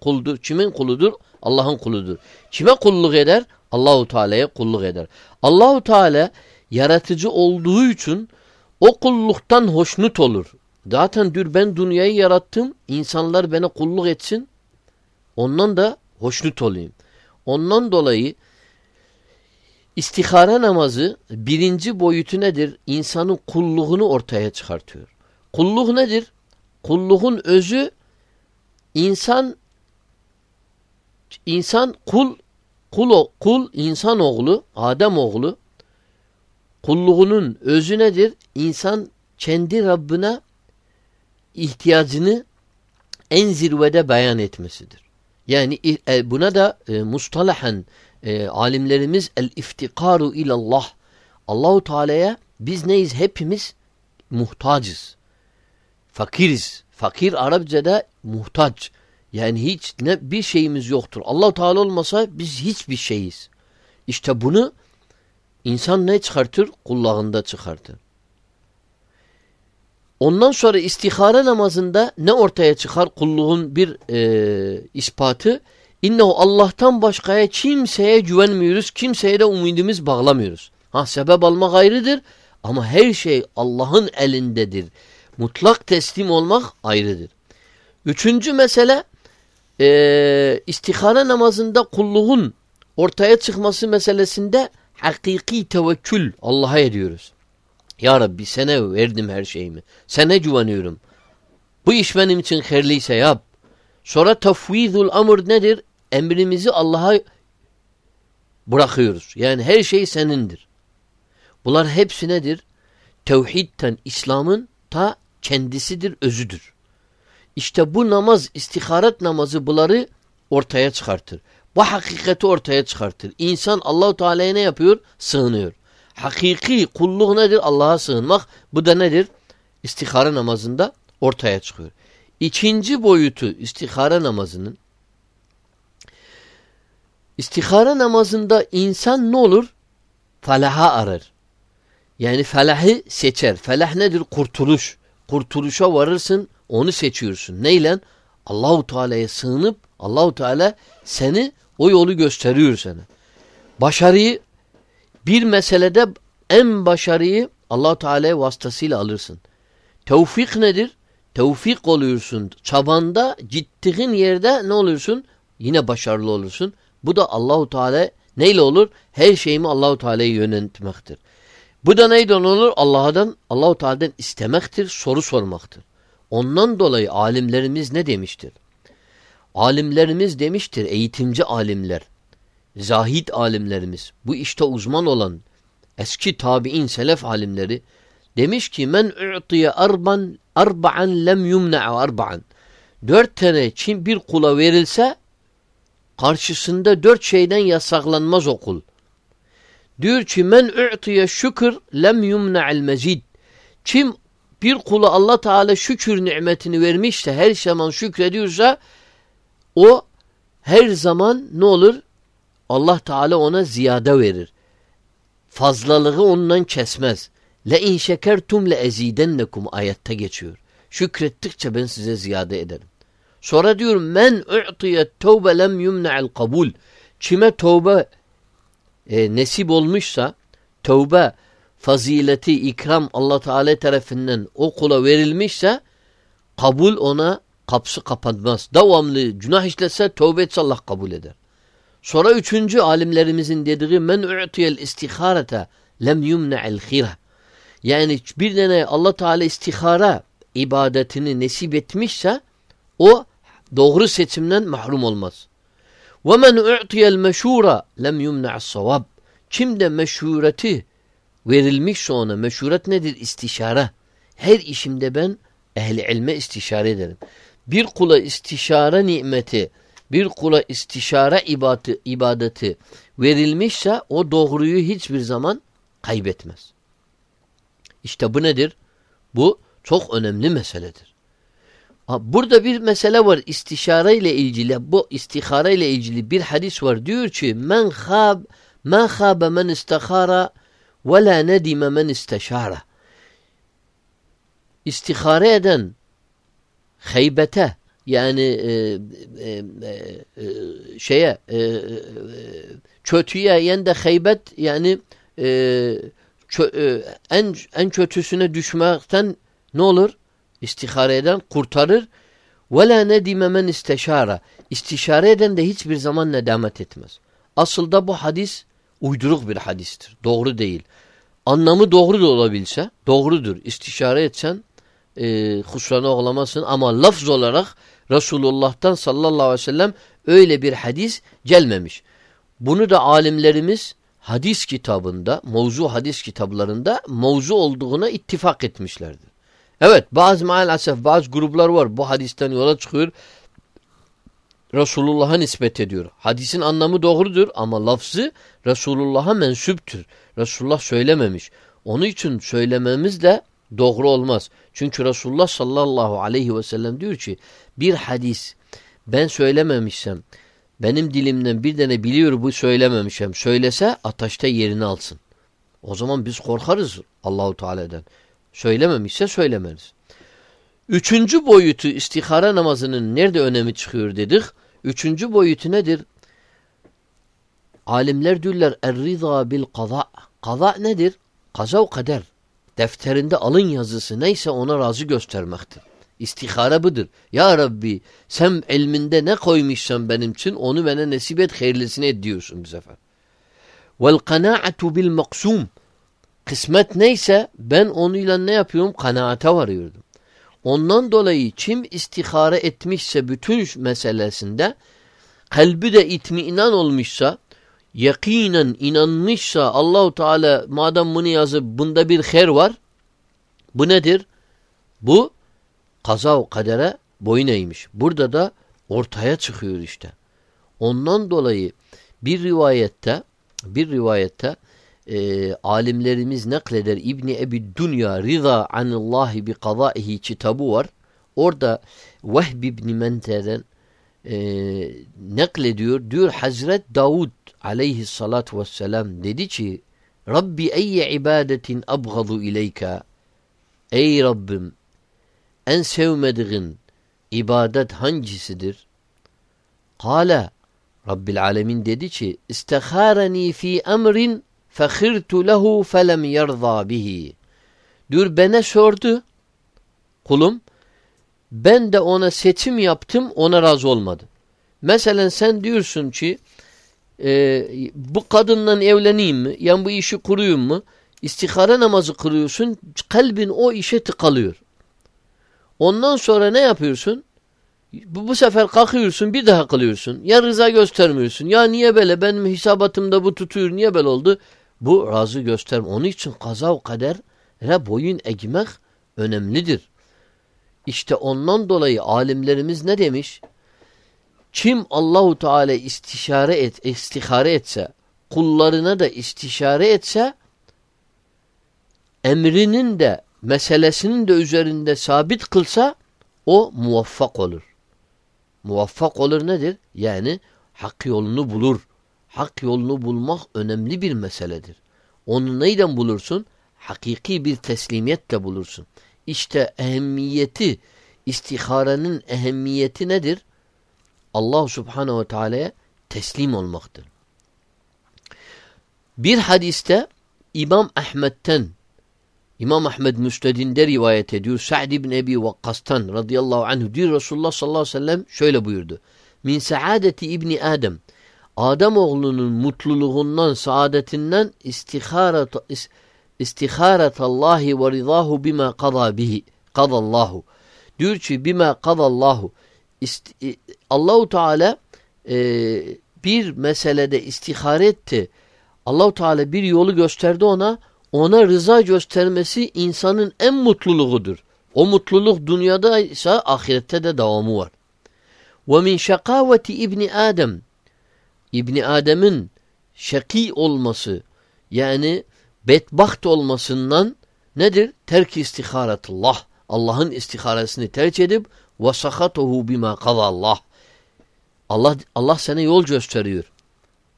kuldur? Kimin kuludur? Allah'ın kuludur. Kime kulluk eder? Allahu Teala'ya kulluk eder. Allahu Teala yaratıcı olduğu için o kulluktan hoşnut olur. Zaten diyor ben dünyayı yarattım, insanlar bana kulluk etsin. Ondan da hoşnut olayım. Ondan dolayı istihare namazı birinci boyutu nedir? İnsanın kulluğunu ortaya çıkartıyor. Kulluk nedir? Kulluğun özü insan insan kul kul kul insan oğlu Adem oğlu kulluğunun özü nedir? İnsan kendi Rabbine ihtiyacını en zirvede beyan etmesidir. Yani e, buna da e, mustalahen e, alimlerimiz el iftikaru ilallah. Allahu Teala'ya biz neyiz? Hepimiz muhtacız. Fakiriz. Fakir Arapçada muhtaç. Yani hiç ne bir şeyimiz yoktur. Allahu Teala olmasa biz hiçbir şeyiz. İşte bunu insan ne çıkartır? Kullağında çıkartır. Ondan sonra istihare namazında ne ortaya çıkar? Kulluğun bir e, ispatı. İnnehu Allah'tan başkaya kimseye güvenmiyoruz. Kimseye de umudumuz bağlamıyoruz. Ha sebep almak ayrıdır. Ama her şey Allah'ın elindedir. Mutlak teslim olmak ayrıdır. Üçüncü mesele e, istihare namazında kulluğun ortaya çıkması meselesinde hakiki tevekkül Allah'a ediyoruz. Ya Rabbi sana verdim her şeyimi. Sana güveniyorum. Bu iş benim için hayırlıysa yap. Sonra tafvizul amr nedir? Emrimizi Allah'a bırakıyoruz. Yani her şey senindir. Bunlar hepsi nedir? Tevhidten İslam'ın ta kendisidir, özüdür. İşte bu namaz, istiharet namazı bunları ortaya çıkartır. Bu hakikati ortaya çıkartır. İnsan Allahu Teala'ya ne yapıyor? Sığınıyor. Hakiki kulluk nedir? Allah'a sığınmak. Bu da nedir? İstihare namazında ortaya çıkıyor. İkinci boyutu istihare namazının istihare namazında insan ne olur? Felaha arar. Yani felahı seçer. Felah nedir? Kurtuluş. Kurtuluşa varırsın, onu seçiyorsun. Neyle? Allahu Teala'ya sığınıp Allahu Teala seni o yolu gösteriyor sana. Başarıyı bir meselede en başarıyı Allahu Teala vasıtasıyla alırsın. Tevfik nedir? Tevfik oluyorsun. Çabanda, gittiğin yerde ne olursun? Yine başarılı olursun. Bu da Allahu Teala neyle olur? Her şeyimi Allahu Teala'ya yöneltmektir. Bu da neyden olur? Allah'tan, Allahu Teala'dan istemektir, soru sormaktır. Ondan dolayı alimlerimiz ne demiştir? Alimlerimiz demiştir, eğitimci alimler, zahid alimlerimiz, bu işte uzman olan eski tabi'in, selef alimleri demiş ki men u'tiye arban arba'an lem yumna'a arba'an. Dört tane Çin bir kula verilse karşısında dört şeyden yasaklanmaz o kul. Diyor ki men u'tiye şükür lem yumna'al mezid. Kim bir kula Allah Teala şükür nimetini vermişse her zaman şükrediyorsa o her zaman ne olur? Allah Teala ona ziyade verir. Fazlalığı ondan kesmez. Le in şekertum le ezidennekum ayette geçiyor. Şükrettikçe ben size ziyade ederim. Sonra diyor men u'tiye tevbe lem yumna'al kabul. Kime tövbe e, nesip olmuşsa tövbe fazileti, ikram Allah Teala tarafından o kula verilmişse kabul ona kapısı kapanmaz. Devamlı günah işlese tövbe etse Allah kabul eder. Sonra üçüncü alimlerimizin dediği men u'tiyel istiharete lem yumne'el khira. Yani bir tane Allah Teala istihara ibadetini nesip etmişse o doğru seçimden mahrum olmaz. Men u'tiyel meşhura lem yumne'es savab. Kim de meşhureti verilmişse ona meşhuret nedir? İstişare. Her işimde ben ehli ilme istişare ederim. Bir kula istişare nimeti, bir kula istişare ibadeti, ibadeti verilmişse o doğruyu hiçbir zaman kaybetmez. İşte bu nedir? Bu çok önemli meseledir. Burada bir mesele var istişare ile ilgili. Bu istihare ile ilgili bir hadis var. Diyor ki men khab men khabe men istihara ve la nedime men isteşara. İstihare eden haybete yani e, e, e, şeye e, e, kötüye yen de haybet yani e, kö, e, en en kötüsüne düşmekten ne olur? İstihare eden kurtarır. La nedime men isteşara. İstişare eden de hiçbir zaman nedamet etmez. Asıl da bu hadis uyduruk bir hadistir. Doğru değil. Anlamı doğru da olabilse doğrudur. İstişare etsen e, husrana olamazsın ama lafz olarak Resulullah'tan sallallahu aleyhi ve sellem öyle bir hadis gelmemiş. Bunu da alimlerimiz hadis kitabında, mevzu hadis kitaplarında mevzu olduğuna ittifak etmişlerdir. Evet bazı maalesef bazı gruplar var bu hadisten yola çıkıyor. Resulullah'a nispet ediyor. Hadisin anlamı doğrudur ama lafzı Resulullah'a mensuptür. Resulullah söylememiş. Onun için söylememiz de doğru olmaz. Çünkü Resulullah sallallahu aleyhi ve sellem diyor ki bir hadis ben söylememişsem benim dilimden bir tane biliyor bu söylememişim. Söylese ataşta yerini alsın. O zaman biz korkarız Allahu Teala'dan. Söylememişse söylemeriz. Üçüncü boyutu istihara namazının nerede önemi çıkıyor dedik. Üçüncü boyutu nedir? Alimler diyorlar er-rıza bil kaza. Kaza nedir? Kaza o kader. Defterinde alın yazısı neyse ona razı göstermektir. İstihare budur. Ya Rabbi sen ilminde ne koymuşsan benim için onu bana nasip et hayırlısını et diyorsun bu sefer. Vel kanaatu bil maksum. Kısmet neyse ben onunla ne yapıyorum? Kanaate varıyordum. Ondan dolayı kim istihare etmişse bütün meselesinde kalbi de itmiinan olmuşsa yakinen inanmışsa Allahu Teala madem bunu yazıp bunda bir her var bu nedir? Bu kaza kadere boyun eğmiş. Burada da ortaya çıkıyor işte. Ondan dolayı bir rivayette bir rivayette e, alimlerimiz nakleder İbni Ebi Dünya Rıza anillahi bi kazaihi kitabı var. Orada Vehb İbni Mente'den e, naklediyor. Diyor Hazret Davud aleyhissalatu vesselam dedi ki Rabbi eyye ibadetin abgadu ileyka Ey Rabbim en sevmediğin ibadet hangisidir? Kale Rabbil Alemin dedi ki İstehareni fi emrin lehu felem yerza bihi. Diyor bana sordu kulum ben de ona seçim yaptım ona razı olmadı. Mesela sen diyorsun ki e, bu kadından evleneyim mi? Yani bu işi kuruyum mu? İstihare namazı kırıyorsun. Kalbin o işe tıkalıyor. Ondan sonra ne yapıyorsun? Bu, bu sefer kalkıyorsun bir daha kılıyorsun. Ya rıza göstermiyorsun. Ya niye böyle benim hisabatımda bu tutuyor niye böyle oldu? Bu razı gösterme. Onun için kaza kader boyun eğmek önemlidir. İşte ondan dolayı alimlerimiz ne demiş? Kim Allahu Teala istişare et, istihare etse, kullarına da istişare etse, emrinin de meselesinin de üzerinde sabit kılsa o muvaffak olur. Muvaffak olur nedir? Yani hak yolunu bulur. Hak yolunu bulmak önemli bir meseledir. Onu neyden bulursun? Hakiki bir teslimiyetle bulursun. İşte ehemmiyeti, istiharenin ehemmiyeti nedir? Allah subhanehu ve teala'ya teslim olmaktır. Bir hadiste İmam Ahmet'ten İmam Ahmed Müstedin'de rivayet ediyor. Sa'd ibn Ebi Vakkas'tan radıyallahu anhu diyor Resulullah sallallahu aleyhi ve sellem şöyle buyurdu. Min saadeti İbni Adem Adem oğlunun mutluluğundan, saadetinden istiharet istiharet Allahi ve ridahu bima qada bihi. Qadallahu. Diyor ki bima qadallahu. Allahu Teala e, bir meselede istihare etti. Allahu Teala bir yolu gösterdi ona ona rıza göstermesi insanın en mutluluğudur. O mutluluk dünyada ise ahirette de devamı var. Ve min şakaveti İbni Adem İbni Adem'in şaki olması yani bedbaht olmasından nedir? Terk istiharetullah. Allah'ın istiharesini tercih edip ve sakatuhu bima Allah. Allah Allah sana yol gösteriyor.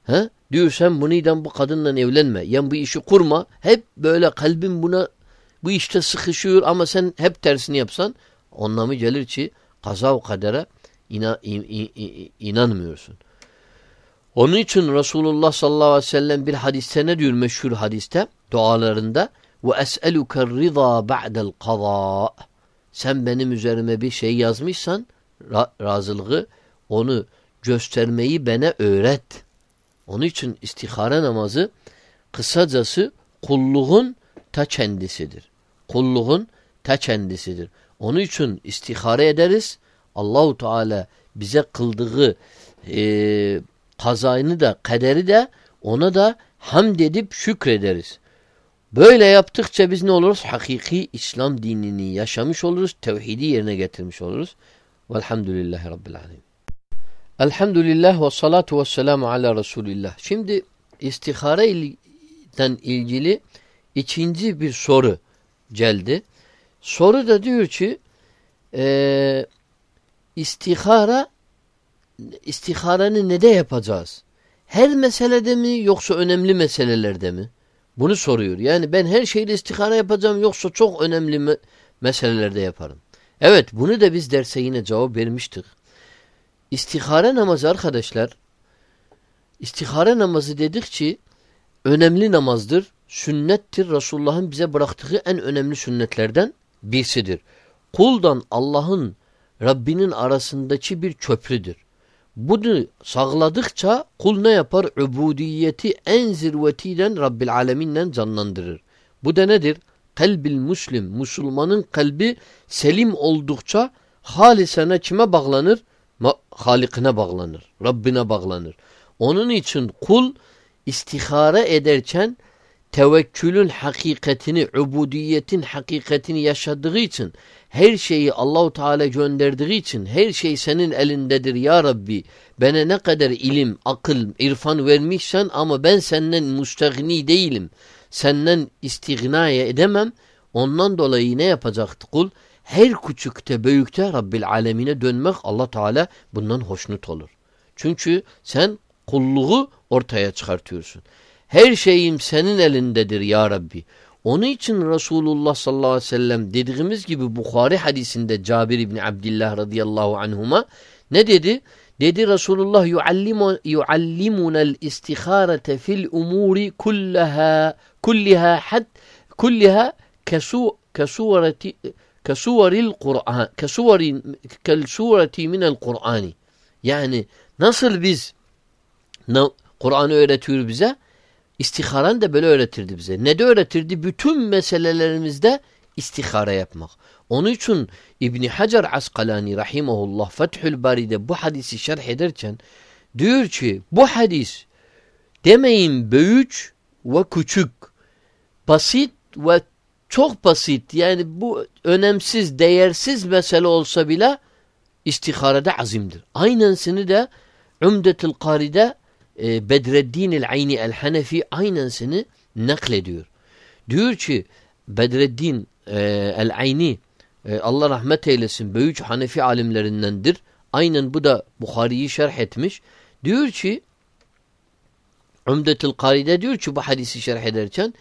He? Diyor sen buniden bu kadınla evlenme. Yani bu işi kurma. Hep böyle kalbin buna bu işte sıkışıyor ama sen hep tersini yapsan anlamı gelir ki kaza kadere ina, in, in, in, inanmıyorsun. Onun için Resulullah sallallahu aleyhi ve sellem bir hadiste ne diyor meşhur hadiste dualarında ve es'eluke rıza ba'del kaza sen benim üzerime bir şey yazmışsan ra razılığı onu göstermeyi bana öğret. Onun için istihare namazı kısacası kulluğun ta kendisidir. Kulluğun ta kendisidir. Onun için istihare ederiz. Allahu Teala bize kıldığı e, kazayını da kaderi de ona da hamd edip şükrederiz. Böyle yaptıkça biz ne oluruz? Hakiki İslam dinini yaşamış oluruz. Tevhidi yerine getirmiş oluruz. Velhamdülillahi Rabbil Alemin. Elhamdülillah ve salatu ve selamu ala Resulillah. Şimdi istihare ile ilgili ikinci bir soru geldi. Soru da diyor ki e, istihara istiharanı ne de yapacağız? Her meselede mi yoksa önemli meselelerde mi? Bunu soruyor. Yani ben her şeyde istihara yapacağım yoksa çok önemli me meselelerde yaparım. Evet bunu da biz derse yine cevap vermiştik. İstihare namazı arkadaşlar istihare namazı dedikçe önemli namazdır. Sünnettir. Resulullah'ın bize bıraktığı en önemli sünnetlerden birisidir. Kuldan Allah'ın Rabbinin arasındaki bir köprüdür. Bunu sağladıkça kul ne yapar? Ubudiyeti en zirvetiyle Rabbil Aleminle canlandırır. Bu da nedir? kalbil muslim. Müslümanın kalbi selim oldukça halisene kime bağlanır? Halikine bağlanır. Rabbine bağlanır. Onun için kul istihare ederken tevekkülün hakikatini, ubudiyetin hakikatini yaşadığı için her şeyi Allahu Teala gönderdiği için her şey senin elindedir ya Rabbi. Bana ne kadar ilim, akıl, irfan vermişsen ama ben senden müstehni değilim. Senden istighnaya edemem. Ondan dolayı ne yapacaktı kul? Her küçükte büyükte Rabbil alemine dönmek Allah Teala bundan hoşnut olur. Çünkü sen kulluğu ortaya çıkartıyorsun. Her şeyim senin elindedir ya Rabbi. Onun için Resulullah sallallahu aleyhi ve sellem dediğimiz gibi Bukhari hadisinde Cabir İbni Abdillah radıyallahu anhuma ne dedi? Dedi Resulullah yuallimu yuallimunal istiharete fil umuri kullaha kulliha had kulliha kesu kesurati kesuvaril Kur'an kesuvarin kelsurati minel Kur'ani. Yani nasıl biz Kur'an'ı öğretiyor bize? İstiharan da böyle öğretirdi bize. Ne de öğretirdi? Bütün meselelerimizde istihara yapmak. Onun için İbni Hacer Askalani rahimahullah Fethül Bari'de bu hadisi şerh ederken diyor ki bu hadis demeyin büyük ve küçük basit ve çok basit yani bu önemsiz değersiz mesele olsa bile istiharede azimdir. Aynısını da Ümdetül Kari'de e, Bedreddin el-Ayni el-Hanefi aynısını naklediyor. Diyor ki Bedreddin e, el-Ayni e, Allah rahmet eylesin büyük Hanefi alimlerindendir. Aynen bu da Bukhari'yi şerh etmiş. Diyor ki Ümdetül Kari'de diyor ki bu hadisi şerh ederken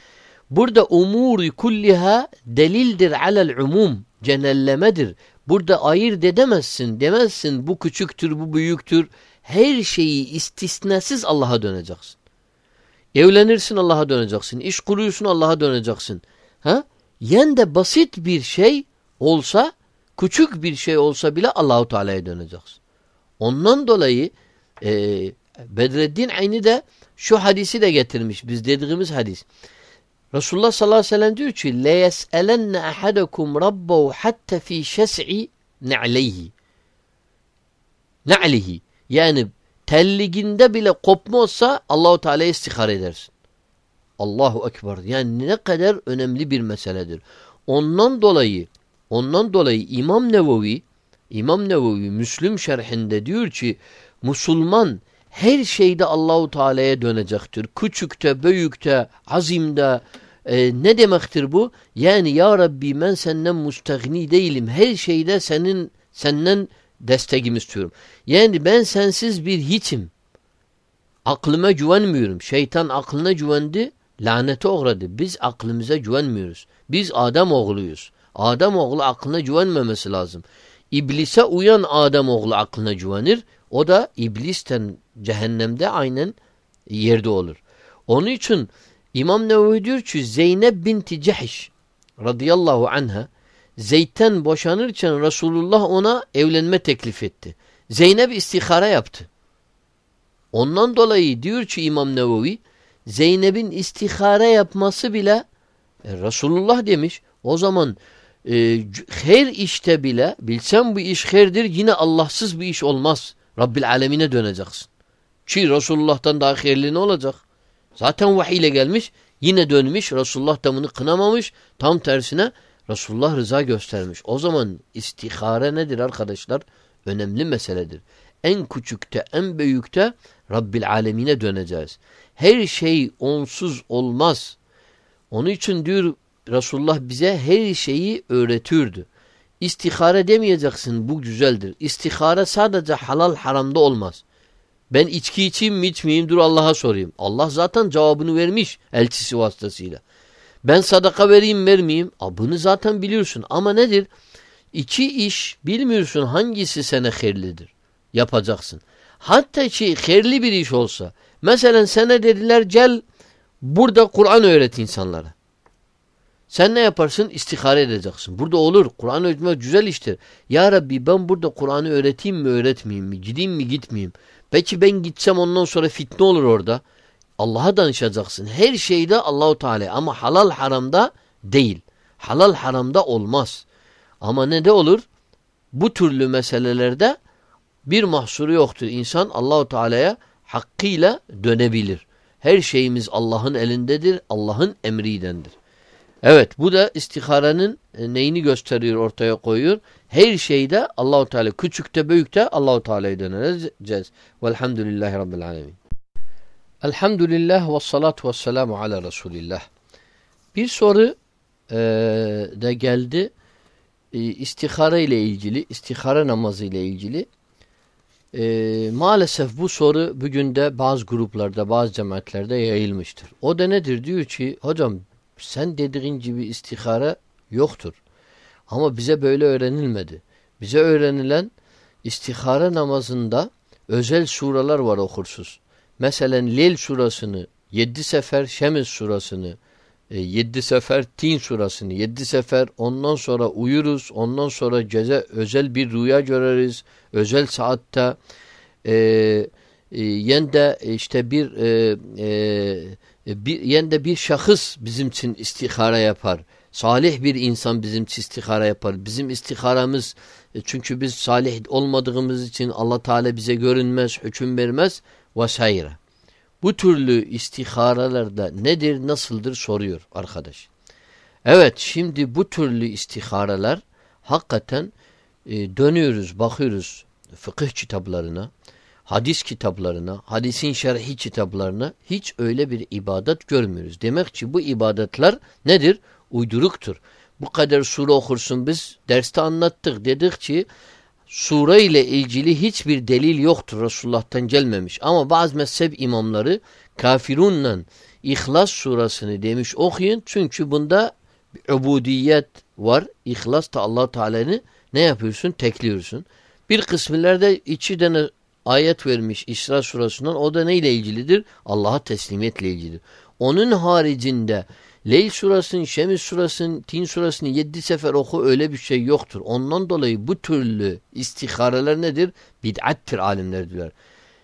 burada umuri kulliha delildir alel umum cenellemedir. Burada ayırt edemezsin demezsin bu küçüktür bu büyüktür her şeyi istisnasız Allah'a döneceksin. Evlenirsin Allah'a döneceksin. İş kuruyorsun Allah'a döneceksin. Ha? Yen de basit bir şey olsa, küçük bir şey olsa bile Allahu Teala'ya döneceksin. Ondan dolayı e, Bedreddin aynı da şu hadisi de getirmiş. Biz dediğimiz hadis. Resulullah sallallahu aleyhi ve sellem diyor ki le yes'elenne ahadakum rabbahu hatta fi şes'i ne'leyhi. Yani telliginde bile kopmazsa Allahu Teala'ya istihar edersin. Allahu Ekber. Yani ne kadar önemli bir meseledir. Ondan dolayı ondan dolayı İmam Nevevi İmam Nevevi Müslüm şerhinde diyor ki Müslüman her şeyde Allahu Teala'ya dönecektir. Küçükte, büyükte, azimde e, ne demektir bu? Yani ya Rabbi ben senden müstehni değilim. Her şeyde senin senden destekimi istiyorum. Yani ben sensiz bir hiçim. Aklıma güvenmiyorum. Şeytan aklına güvendi, lanete uğradı. Biz aklımıza güvenmiyoruz. Biz Adem oğluyuz. Adem oğlu aklına güvenmemesi lazım. İblise uyan Adem oğlu aklına güvenir. O da iblisten cehennemde aynen yerde olur. Onun için İmam Nevevi diyor ki Zeynep binti Cehiş radıyallahu anha Zeyd'den boşanırken Resulullah ona evlenme teklif etti. Zeynep istihara yaptı. Ondan dolayı diyor ki İmam Nevevi Zeynep'in istihara yapması bile e, Resulullah demiş. O zaman e, her işte bile bilsem bu iş herdir yine Allahsız bir iş olmaz. Rabbil alemine döneceksin. Ki Resulullah'tan daha hayırlı ne olacak? Zaten vahiy ile gelmiş yine dönmüş Resulullah da bunu kınamamış tam tersine Resulullah rıza göstermiş. O zaman istihare nedir arkadaşlar? Önemli meseledir. En küçükte, en büyükte Rabbil alemine döneceğiz. Her şey onsuz olmaz. Onun için diyor Resulullah bize her şeyi öğretiyordu. İstihare demeyeceksin bu güzeldir. İstihare sadece halal haramda olmaz. Ben içki içeyim mi içmeyeyim dur Allah'a sorayım. Allah zaten cevabını vermiş elçisi vasıtasıyla. Ben sadaka vereyim vermeyeyim. A, bunu zaten biliyorsun. Ama nedir? İki iş bilmiyorsun hangisi sana hayırlıdır. Yapacaksın. Hatta ki hayırlı bir iş olsa. Mesela sana dediler gel burada Kur'an öğret insanlara. Sen ne yaparsın? İstihare edeceksin. Burada olur. Kur'an öğretmek güzel iştir. Ya Rabbi ben burada Kur'an'ı öğreteyim mi öğretmeyeyim mi? Gideyim mi gitmeyeyim? Peki ben gitsem ondan sonra fitne olur orada. Allah'a danışacaksın. Her şeyde Allahu Teala ama halal haramda değil. Halal haramda olmaz. Ama ne de olur? Bu türlü meselelerde bir mahsuru yoktur. İnsan Allahu Teala'ya hakkıyla dönebilir. Her şeyimiz Allah'ın elindedir, Allah'ın emridendir. Evet bu da istiharenin e, neyini gösteriyor ortaya koyuyor. Her şeyde Allahu Teala küçükte büyükte Allahu Teala'ya döneceğiz. Velhamdülillahi Rabbil Alemin. Elhamdülillah ve salatu ve selamu ala Resulillah. Bir soru e, da geldi. E, istihare ile ilgili, istihare namazı ile ilgili. E, maalesef bu soru bugün de bazı gruplarda, bazı cemaatlerde yayılmıştır. O da nedir? Diyor ki, hocam sen dediğin gibi istihare yoktur. Ama bize böyle öğrenilmedi. Bize öğrenilen istihare namazında özel suralar var okursuz. Mesela Leyl surasını yedi sefer, Şems surasını e, yedi sefer, Tin surasını yedi sefer ondan sonra uyuruz. Ondan sonra gece özel bir rüya göreriz. Özel saatte e, e, yende işte bir e, e, bir yende bir şahıs bizim için istihara yapar. Salih bir insan bizim için istihara yapar. Bizim istiharamız e, çünkü biz salih olmadığımız için Allah Teala bize görünmez, hüküm vermez vesaire. Bu türlü istiharalarda nedir, nasıldır soruyor arkadaş. Evet şimdi bu türlü istiharalar hakikaten e, dönüyoruz, bakıyoruz fıkıh kitaplarına, hadis kitaplarına, hadisin şerhi kitaplarına hiç öyle bir ibadet görmüyoruz. Demek ki bu ibadetler nedir? Uyduruktur. Bu kadar sure okursun biz derste anlattık. Dedik ki sure ile ilgili hiçbir delil yoktur Resulullah'tan gelmemiş. Ama bazı mezhep imamları kafirunla İhlas surasını demiş okuyun. Çünkü bunda ubudiyet var. İhlas da allah Teala'nı ne yapıyorsun? Tekliyorsun. Bir kısmilerde içi tane ayet vermiş İsra surasından. O da neyle ilgilidir? Allah'a teslimiyetle ilgilidir. Onun haricinde Leyl surasının, Şems surasının, Tin surasını yedi sefer oku öyle bir şey yoktur. Ondan dolayı bu türlü istihareler nedir? Bid'attir alimler diyorlar.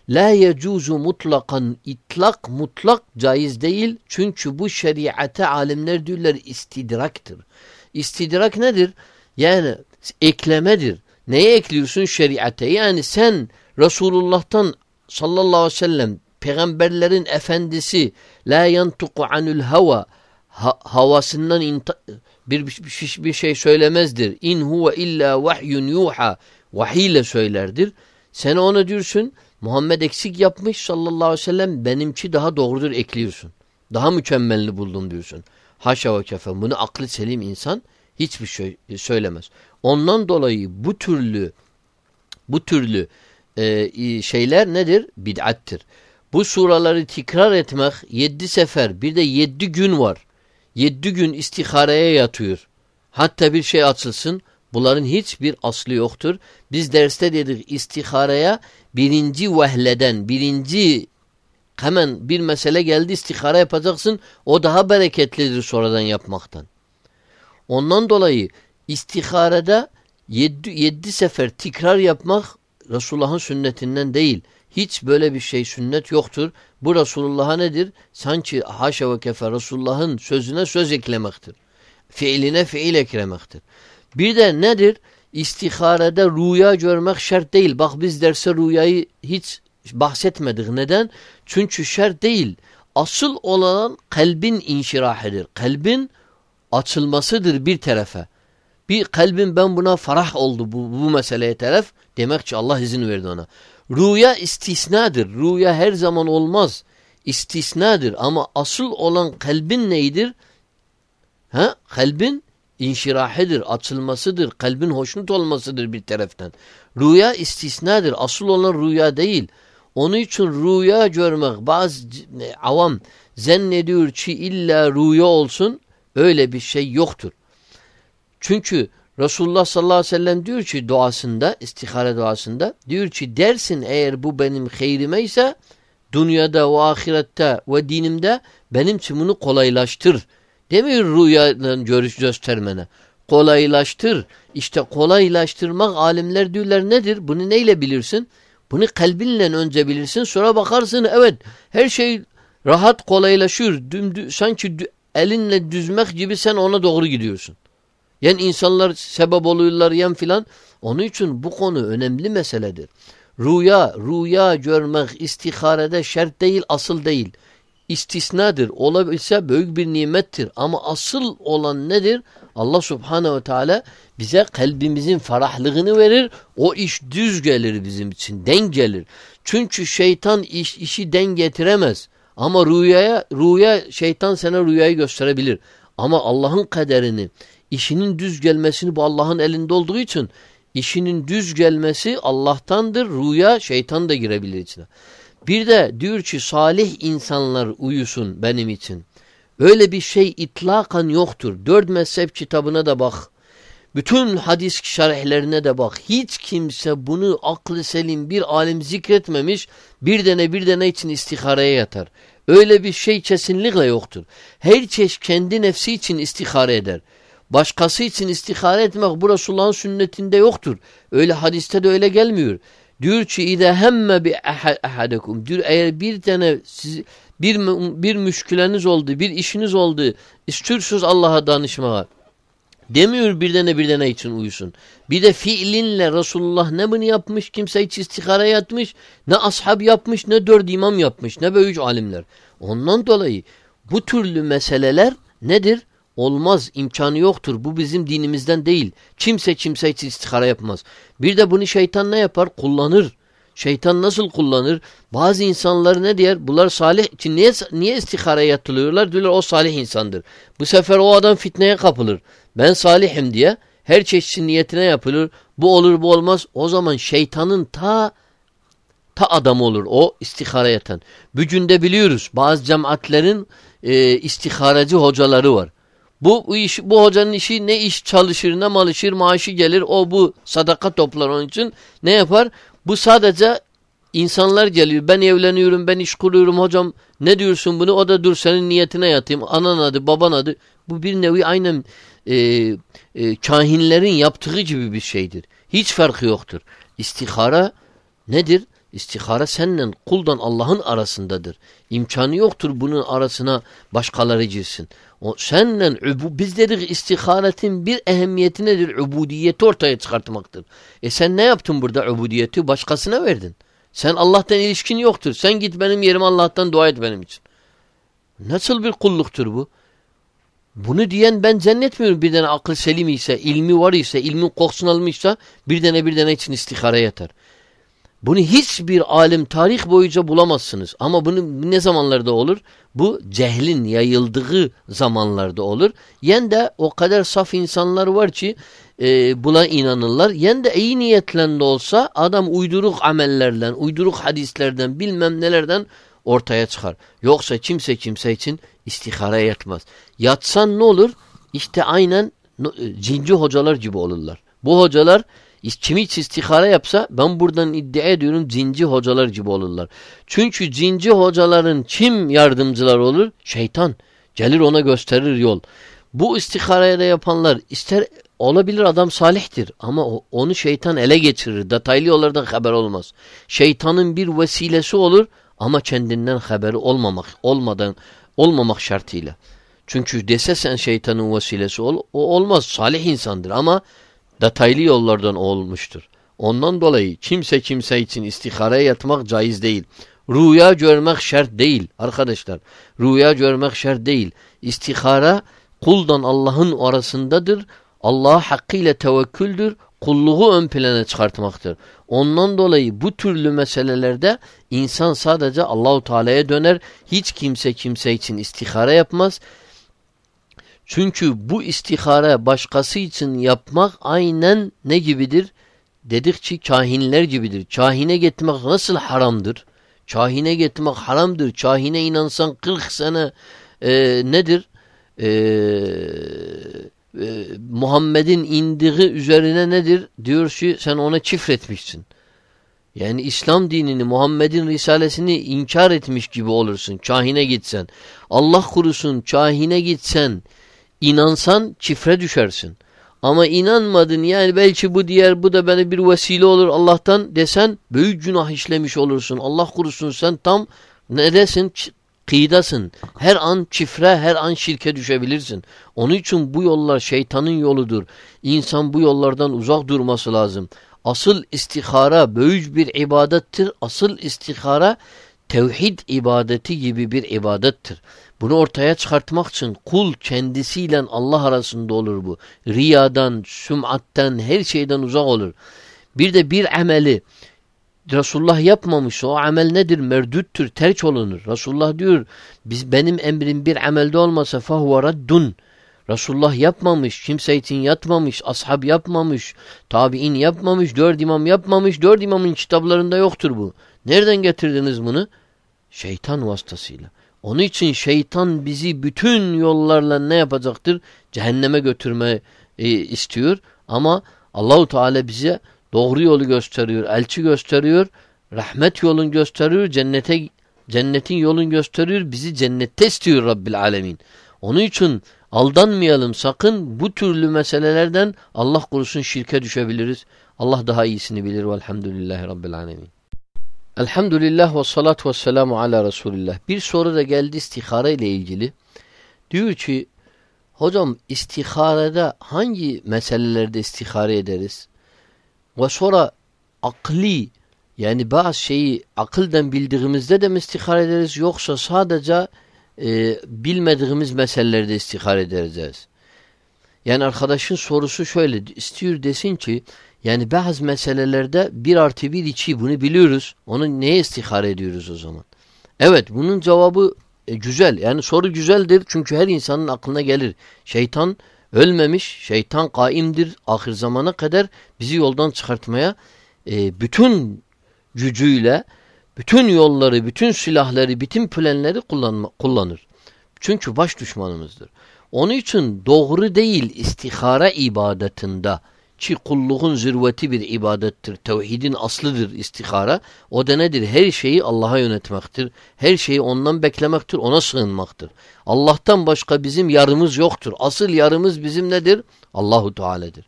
La yecuzu mutlakan itlak mutlak caiz değil. Çünkü bu şeriate alimler diyorlar istidraktır. İstidrak nedir? Yani eklemedir. Neye ekliyorsun şeriate? Yani sen Resulullah'tan sallallahu aleyhi ve sellem peygamberlerin efendisi la yantuku anul hava ha havasından bir, bir, bir şey söylemezdir. İn huve illa vahyun yuha vahiyle söylerdir. Sen ona diyorsun Muhammed eksik yapmış sallallahu aleyhi ve sellem benimki daha doğrudur ekliyorsun. Daha mükemmelini buldum diyorsun. Haşa ve kefe. Bunu aklı selim insan hiçbir şey söylemez. Ondan dolayı bu türlü bu türlü e, şeyler nedir? Bid'attir. Bu suraları tekrar etmek yedi sefer bir de yedi gün var. Yedi gün istihareye yatıyor. Hatta bir şey açılsın. Bunların hiçbir aslı yoktur. Biz derste dedik istihareye birinci vehleden, birinci hemen bir mesele geldi istihara yapacaksın. O daha bereketlidir sonradan yapmaktan. Ondan dolayı istiharede yedi, yedi sefer tekrar yapmak Resulullah'ın sünnetinden değil. Hiç böyle bir şey sünnet yoktur. Bu Resulullah'a nedir? Sanki haşa ve kefe Resulullah'ın sözüne söz eklemektir. Fiiline fiil eklemektir. Bir de nedir? İstiharede rüya görmek şart değil. Bak biz derse rüyayı hiç bahsetmedik. Neden? Çünkü şart değil. Asıl olan kalbin inşirahidir. Kalbin açılmasıdır bir tarafa. Bir kalbin ben buna farah oldu bu, bu meseleye taraf. Demek ki Allah izin verdi ona. Rüya istisnadır. Rüya her zaman olmaz. İstisnadır ama asıl olan kalbin neydir? Ha? Kalbin inşirahidir, açılmasıdır, kalbin hoşnut olmasıdır bir taraftan. Rüya istisnadır. Asıl olan rüya değil. Onun için rüya görmek bazı avam zannediyor ki illa rüya olsun öyle bir şey yoktur. Çünkü Resulullah sallallahu aleyhi ve sellem diyor ki duasında, istihare duasında diyor ki dersin eğer bu benim hayrime ise dünyada ve ahirette ve dinimde benim için bunu kolaylaştır. Demiyor rüyadan görüş göstermene. Kolaylaştır. İşte kolaylaştırmak alimler diyorlar nedir? Bunu neyle bilirsin? Bunu kalbinle önce bilirsin sonra bakarsın evet her şey rahat kolaylaşıyor. Dümdü, sanki elinle düzmek gibi sen ona doğru gidiyorsun. Yen insanlar sebep oluyorlar yen filan. Onun için bu konu önemli meseledir. Rüya, rüya görmek istiharede şart değil, asıl değil. İstisnadır. Olabilse büyük bir nimettir. Ama asıl olan nedir? Allah subhanehu ve teala bize kalbimizin ferahlığını verir. O iş düz gelir bizim için. Den gelir. Çünkü şeytan iş, işi den getiremez. Ama rüyaya, rüya şeytan sana rüyayı gösterebilir. Ama Allah'ın kaderini, işinin düz gelmesini bu Allah'ın elinde olduğu için işinin düz gelmesi Allah'tandır. Rüya şeytan da girebilir içine. Bir de diyor ki salih insanlar uyusun benim için. Öyle bir şey itlakan yoktur. Dört mezhep kitabına da bak. Bütün hadis şerhlerine de bak. Hiç kimse bunu aklı selim bir alim zikretmemiş. Bir dene bir dene için istihareye yatar. Öyle bir şey kesinlikle yoktur. Her çeşit kendi nefsi için istihare eder. Başkası için istihare etmek bu Resulullah'ın sünnetinde yoktur. Öyle hadiste de öyle gelmiyor. Diyor ki ide hemme bi ahadekum. Diyor eğer bir tane siz, bir bir müşküleniz oldu, bir işiniz oldu, istiyorsunuz Allah'a danışmaya. Demiyor bir tane bir tane için uyusun. Bir de fiilinle Resulullah ne bunu yapmış, kimse hiç istihara yatmış, ne ashab yapmış, ne dört imam yapmış, ne büyük alimler. Ondan dolayı bu türlü meseleler nedir? Olmaz, imkanı yoktur. Bu bizim dinimizden değil. Kimse kimse için istihara yapmaz. Bir de bunu şeytan ne yapar? Kullanır. Şeytan nasıl kullanır? Bazı insanlar ne diyor? Bunlar salih için niye, niye istihara yatılıyorlar? Diyorlar o salih insandır. Bu sefer o adam fitneye kapılır. Ben salihim diye her çeşit niyetine yapılır. Bu olur bu olmaz. O zaman şeytanın ta ta adam olur o istihara yatan. Bugün de biliyoruz bazı cemaatlerin e, istiharacı hocaları var. Bu, bu, iş, bu hocanın işi ne iş çalışır ne malışır maaşı gelir o bu sadaka toplar onun için ne yapar? Bu sadece insanlar geliyor ben evleniyorum ben iş kuruyorum hocam ne diyorsun bunu o da dur senin niyetine yatayım anan adı baban adı bu bir nevi aynen e, e, kahinlerin yaptığı gibi bir şeydir. Hiç farkı yoktur. İstihara nedir? İstihara seninle kuldan Allah'ın arasındadır. İmkanı yoktur bunun arasına başkaları girsin. O seninle biz dedik istiharetin bir ehemmiyeti nedir? Ubudiyeti ortaya çıkartmaktır. E sen ne yaptın burada ubudiyeti? Başkasına verdin. Sen Allah'tan ilişkin yoktur. Sen git benim yerime Allah'tan dua et benim için. Nasıl bir kulluktur bu? Bunu diyen ben zannetmiyorum bir tane akıl selim ise, ilmi var ise, ilmin kokusunu almışsa bir tane bir tane için istihara yeter. Bunu hiçbir alim tarih boyunca bulamazsınız. Ama bunu ne zamanlarda olur? Bu cehlin yayıldığı zamanlarda olur. Yen de o kadar saf insanlar var ki e, buna inanırlar. Yen de iyi niyetle de olsa adam uyduruk amellerden, uyduruk hadislerden bilmem nelerden ortaya çıkar. Yoksa kimse kimse için istihara yatmaz. Yatsan ne olur? İşte aynen e, cinci hocalar gibi olurlar. Bu hocalar kim hiç istihara yapsa ben buradan iddia ediyorum cinci hocalar gibi olurlar. Çünkü cinci hocaların kim yardımcılar olur? Şeytan. Gelir ona gösterir yol. Bu istiharaya da yapanlar ister olabilir adam salihtir ama onu şeytan ele geçirir. Detaylı yollardan haber olmaz. Şeytanın bir vesilesi olur ama kendinden haberi olmamak olmadan olmamak şartıyla. Çünkü dese sen şeytanın vesilesi ol, o olmaz. Salih insandır ama detaylı yollardan olmuştur. Ondan dolayı kimse kimse için istihareye yatmak caiz değil. Rüya görmek şart değil arkadaşlar. Rüya görmek şart değil. İstihara kuldan Allah'ın arasındadır. Allah'a hakkıyla tevekküldür. Kulluğu ön plana çıkartmaktır. Ondan dolayı bu türlü meselelerde insan sadece Allahu Teala'ya döner. Hiç kimse kimse için istihara yapmaz. Çünkü bu istihare başkası için yapmak aynen ne gibidir? Dedikçe kahinler gibidir. Kahine gitmek nasıl haramdır? Kahine gitmek haramdır. Kahine inansan 40 sene e, nedir? E, e, Muhammed'in indiği üzerine nedir? Diyor ki sen ona çifretmişsin. Yani İslam dinini, Muhammed'in risalesini inkar etmiş gibi olursun. Kahine gitsen. Allah kurusun kahine gitsen İnansan çifre düşersin. Ama inanmadın yani belki bu diğer bu da bana bir vesile olur Allah'tan desen büyük günah işlemiş olursun. Allah kurusun sen tam neresin? kıyıdasın. Her an çifre, her an şirke düşebilirsin. Onun için bu yollar şeytanın yoludur. İnsan bu yollardan uzak durması lazım. Asıl istihara böyük bir ibadettir. Asıl istihara tevhid ibadeti gibi bir ibadettir. Bunu ortaya çıkartmak için kul kendisiyle Allah arasında olur bu. Riyadan, sümatten, her şeyden uzak olur. Bir de bir ameli Resulullah yapmamış o amel nedir? Merdüttür, terç olunur. Resulullah diyor biz benim emrim bir amelde olmasa fahuve raddun. Resulullah yapmamış, kimse için yatmamış, ashab yapmamış, tabi'in yapmamış, dört imam yapmamış, dört imamın kitaplarında yoktur bu. Nereden getirdiniz bunu? Şeytan vasıtasıyla. Onun için şeytan bizi bütün yollarla ne yapacaktır? Cehenneme götürme e, istiyor. Ama Allahu Teala bize doğru yolu gösteriyor, elçi gösteriyor, rahmet yolun gösteriyor, cennete cennetin yolun gösteriyor, bizi cennette istiyor Rabbil Alemin. Onun için aldanmayalım sakın bu türlü meselelerden Allah korusun şirke düşebiliriz. Allah daha iyisini bilir. Velhamdülillahi Rabbil Alemin. Elhamdülillah ve salatu ve selamu ala Resulillah. Bir soru da geldi istihara ile ilgili. Diyor ki hocam istiharede hangi meselelerde istihare ederiz? Ve sonra akli yani bazı şeyi akılden bildiğimizde de mi istihare ederiz yoksa sadece e, bilmediğimiz meselelerde istihare edeceğiz? Yani arkadaşın sorusu şöyle istiyor desin ki yani bazı meselelerde bir artı bir içi bunu biliyoruz. Onu neye istihare ediyoruz o zaman? Evet bunun cevabı e, güzel. Yani soru güzeldir çünkü her insanın aklına gelir. Şeytan ölmemiş, şeytan kaimdir. Ahir zamana kadar bizi yoldan çıkartmaya e, bütün gücüyle, bütün yolları, bütün silahları, bütün planları kullanma, kullanır. Çünkü baş düşmanımızdır. Onun için doğru değil istihara ibadetinde ki kulluğun zirveti bir ibadettir. Tevhidin aslıdır istihara. O da nedir? Her şeyi Allah'a yönetmektir. Her şeyi ondan beklemektir. Ona sığınmaktır. Allah'tan başka bizim yarımız yoktur. Asıl yarımız bizim nedir? Allahu Teala'dır.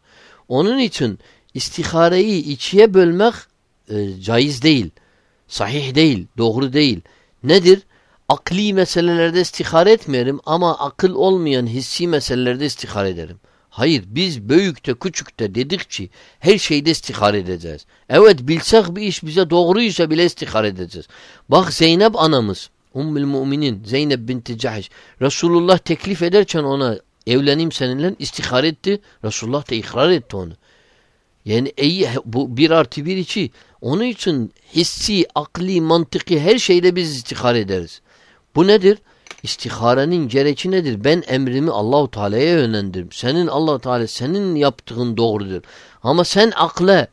Onun için istihareyi içiye bölmek e, caiz değil. Sahih değil. Doğru değil. Nedir? Akli meselelerde istihare etmeyelim ama akıl olmayan hissi meselelerde istihare ederim. Hayır biz büyükte küçükte dedikçe her şeyde istihar edeceğiz. Evet bilsek bir iş bize doğruysa bile istihar edeceğiz. Bak Zeynep anamız Ummul Müminin Zeynep binti Cahş Resulullah teklif ederken ona evleneyim seninle istihar etti. Resulullah da ikrar etti onu. Yani iyi, bu bir artı bir içi. Onun için hissi, akli, mantıki her şeyde biz istihar ederiz. Bu nedir? İstiharenin gereği nedir? Ben emrimi Allahu Teala'ya yönlendirim. Senin Allahu Teala senin yaptığın doğrudur. Ama sen akla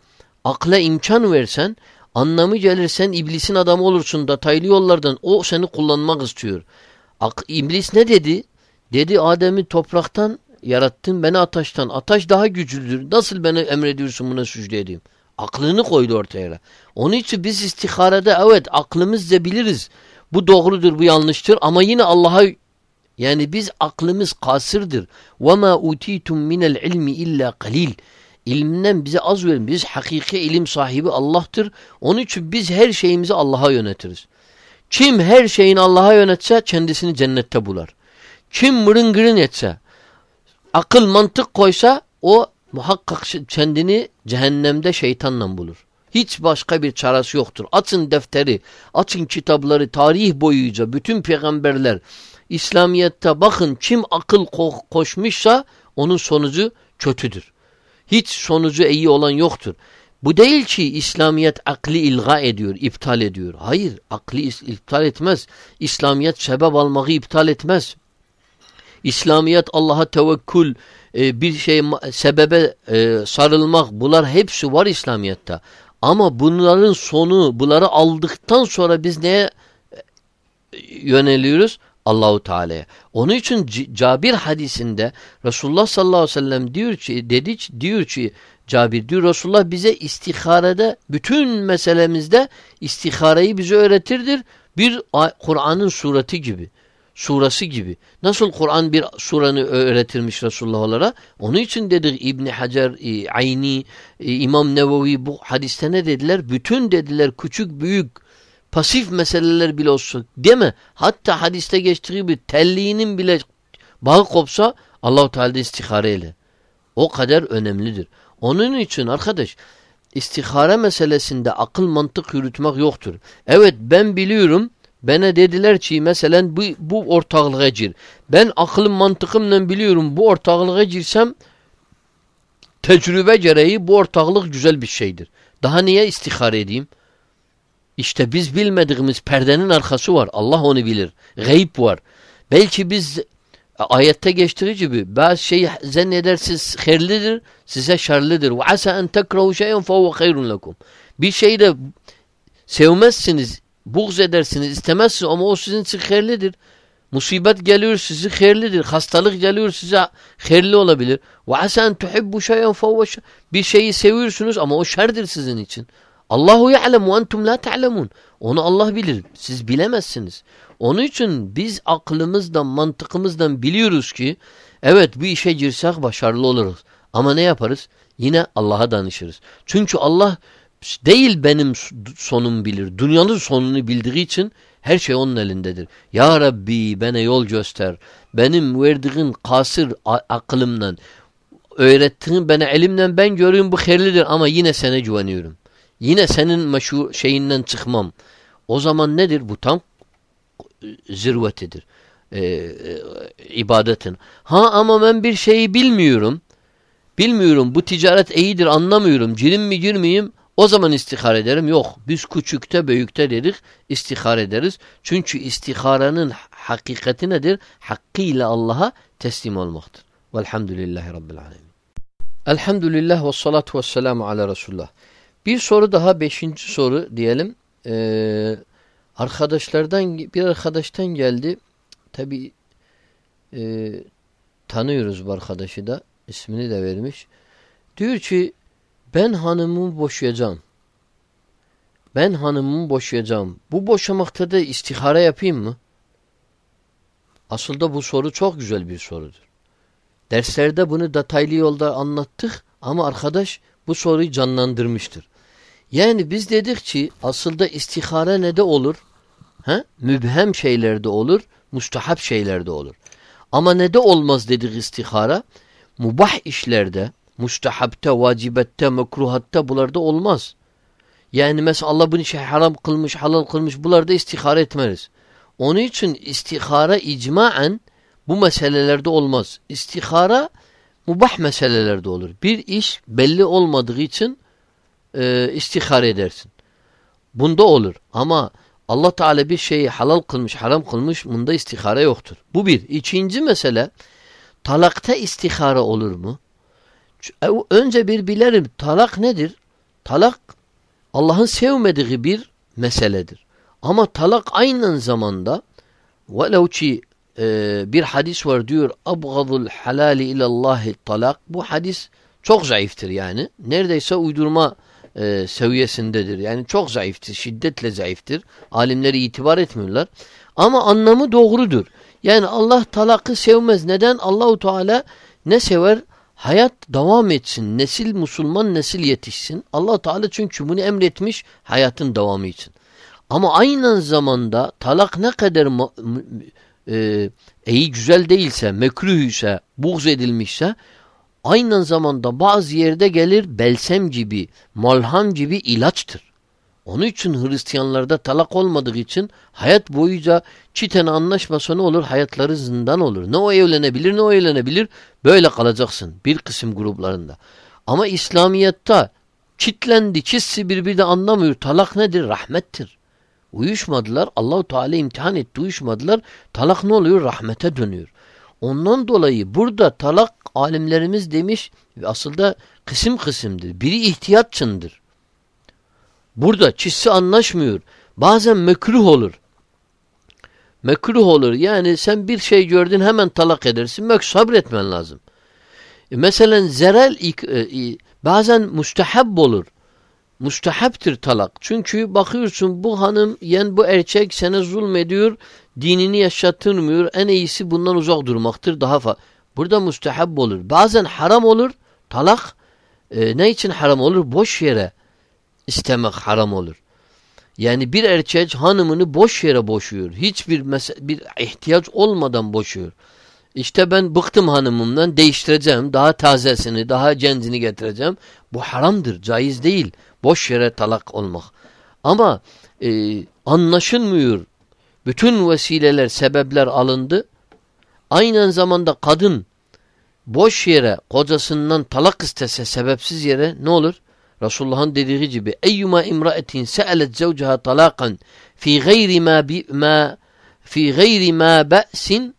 akla imkan versen anlamı gelir sen iblisin adamı olursun detaylı yollardan o seni kullanmak istiyor. Ak, iblis ne dedi? Dedi Adem'i topraktan yarattın beni ataştan. Ataş daha güçlüdür. Nasıl beni emrediyorsun buna sücde edeyim? Aklını koydu ortaya. Onun için biz istiharede evet aklımızla biliriz. Bu doğrudur, bu yanlıştır ama yine Allah'a yani biz aklımız kasırdır. وَمَا اُتِيتُمْ مِنَ الْعِلْمِ illa qalil. İlminden bize az verin. Biz hakiki ilim sahibi Allah'tır. Onun için biz her şeyimizi Allah'a yönetiriz. Kim her şeyin Allah'a yönetse kendisini cennette bular. Kim mırın gırın etse, akıl mantık koysa o muhakkak kendini cehennemde şeytanla bulur. Hiç başka bir çaresi yoktur. Açın defteri, açın kitapları, tarih boyunca bütün peygamberler İslamiyet'te bakın kim akıl ko koşmuşsa onun sonucu kötüdür. Hiç sonucu iyi olan yoktur. Bu değil ki İslamiyet akli ilga ediyor, iptal ediyor. Hayır, akli iptal etmez. İslamiyet sebep almayı iptal etmez. İslamiyet Allah'a tevekkül, e, bir şey sebebe e, sarılmak bunlar hepsi var İslamiyet'te. Ama bunların sonu, bunları aldıktan sonra biz neye e, yöneliyoruz? Allahu Teala'ya. Onun için Cabir hadisinde Resulullah sallallahu aleyhi ve sellem diyor ki dedi diyor ki Cabir diyor Resulullah bize istiharede bütün meselemizde istihareyi bize öğretirdir. Bir Kur'an'ın sureti gibi surası gibi. Nasıl Kur'an bir suranı öğretilmiş Resulullah'lara? Onun için dedik İbn Hacer, e, Ayni, e, İmam Nevevi bu hadiste ne dediler? Bütün dediler küçük büyük pasif meseleler bile değil mi? Hatta hadiste geçtiği gibi telliğinin bile bağı kopsa Allahu Teala istihare ile. O kadar önemlidir. Onun için arkadaş istihare meselesinde akıl mantık yürütmek yoktur. Evet ben biliyorum bana dediler ki mesela bu, bu ortaklığa gir. Ben aklım mantıkımla biliyorum bu ortaklığa girsem tecrübe gereği bu ortaklık güzel bir şeydir. Daha niye istihare edeyim? İşte biz bilmediğimiz perdenin arkası var. Allah onu bilir. Gayb var. Belki biz ayette geçtiği gibi bazı şey zannedersiniz hayırlıdır, size şerlidir. Ve asa en tekrahu şeyen fehuve hayrun lekum. Bir şeyi de sevmezsiniz, buğz edersiniz, istemezsiniz ama o sizin için hayırlıdır. Musibet geliyor sizi hayırlıdır. Hastalık geliyor size hayırlı olabilir. Ve asa en tuhibbu şeyen fehuve Bir şeyi seviyorsunuz ama o şerdir sizin için. Allahu ya'lem ve entum la ta'lemun. Onu Allah bilir. Siz bilemezsiniz. Onun için biz aklımızdan, mantıkımızdan biliyoruz ki evet bu işe girsek başarılı oluruz. Ama ne yaparız? Yine Allah'a danışırız. Çünkü Allah değil benim sonum bilir. Dünyanın sonunu bildiği için her şey onun elindedir. Ya Rabbi bana yol göster. Benim verdiğin kasır aklımdan, öğrettiğin bana elimden ben görüyorum bu hayırlıdır ama yine sana güveniyorum. Yine senin meşhur şeyinden çıkmam. O zaman nedir? Bu tam zirvetidir. Ee, e, ibadetin. Ha ama ben bir şeyi bilmiyorum. Bilmiyorum bu ticaret iyidir anlamıyorum. Cirim mi girmeyeyim o zaman istihar ederim. Yok biz küçükte büyükte dedik istihar ederiz. Çünkü istiharanın hakikati nedir? Hakkıyla Allah'a teslim olmaktır. Velhamdülillahi Rabbil Alemin. Elhamdülillah ve salatu ve selamu ala Resulullah. Bir soru daha beşinci soru diyelim. Ee, arkadaşlardan bir arkadaştan geldi. Tabi e, tanıyoruz bu arkadaşı da. ismini de vermiş. Diyor ki ben hanımımı boşayacağım. Ben hanımımı boşayacağım. Bu boşamakta da istihare yapayım mı? Aslında bu soru çok güzel bir sorudur. Derslerde bunu detaylı yolda anlattık ama arkadaş bu soruyu canlandırmıştır. Yani biz dedik ki aslında istihare ne de olur? He? Mübhem şeylerde olur, mustahap şeylerde olur. Ama ne de olmaz dedik istihara? Mubah işlerde, mustahapte, vacibette, mekruhatta bularda olmaz. Yani mesela Allah bunu şey haram kılmış, halal kılmış bularda istihare etmeriz. Onun için istihara icmaen bu meselelerde olmaz. İstihara mubah meselelerde olur. Bir iş belli olmadığı için e, istihare edersin. Bunda olur. Ama Allah Teala bir şeyi halal kılmış, haram kılmış bunda istihare yoktur. Bu bir. İkinci mesele talakta istihare olur mu? E, önce bir bilerim talak nedir? Talak Allah'ın sevmediği bir meseledir. Ama talak aynı zamanda velev ki e, bir hadis var diyor abgadul halali ilallahi talak. Bu hadis çok zayıftır yani. Neredeyse uydurma e, seviyesindedir. Yani çok zayıftır, şiddetle zayıftır. Alimleri itibar etmiyorlar. Ama anlamı doğrudur. Yani Allah talakı sevmez. Neden? Allahu Teala ne sever? Hayat devam etsin. Nesil Müslüman nesil yetişsin. Allah Teala çünkü bunu emretmiş hayatın devamı için. Ama aynı zamanda talak ne kadar e, iyi güzel değilse, mekruh ise, buğz edilmişse aynı zamanda bazı yerde gelir belsem gibi, malham gibi ilaçtır. Onun için Hristiyanlarda talak olmadığı için hayat boyunca çiten anlaşmasa ne olur? Hayatları zindan olur. Ne o evlenebilir ne o evlenebilir. Böyle kalacaksın bir kısım gruplarında. Ama İslamiyet'te çitlendi, çizsi birbiri anlamıyor. Talak nedir? Rahmettir. Uyuşmadılar. Allahu Teala imtihan etti. Uyuşmadılar. Talak ne oluyor? Rahmete dönüyor. Ondan dolayı burada talak alimlerimiz demiş aslında kısım kısımdır. Biri ihtiyatçındır. Burada çizsi anlaşmıyor. Bazen mekruh olur. Mekruh olur. Yani sen bir şey gördün hemen talak edersin. Mek sabretmen lazım. E mesela zerel e, bazen müstehab olur. Müstehaptir talak. Çünkü bakıyorsun bu hanım yen bu erkek sana zulmediyor, dinini yaşattırmıyor. En iyisi bundan uzak durmaktır. Daha fa Burada müstehab olur. Bazen haram olur. Talak e, ne için haram olur? Boş yere istemek haram olur. Yani bir erkek hanımını boş yere boşuyor. Hiçbir bir ihtiyaç olmadan boşuyor. İşte ben bıktım hanımımdan değiştireceğim. Daha tazesini, daha gencini getireceğim. Bu haramdır, caiz değil. Boş yere talak olmak. Ama e, anlaşılmıyor. Bütün vesileler, sebepler alındı. Aynı zamanda kadın boş yere kocasından talak istese sebepsiz yere ne olur? Resulullah'ın dediği gibi eyyuma imra'etin se'alet zevcaha talakan fi gayri ma bi ma fi gayri ma ba'sin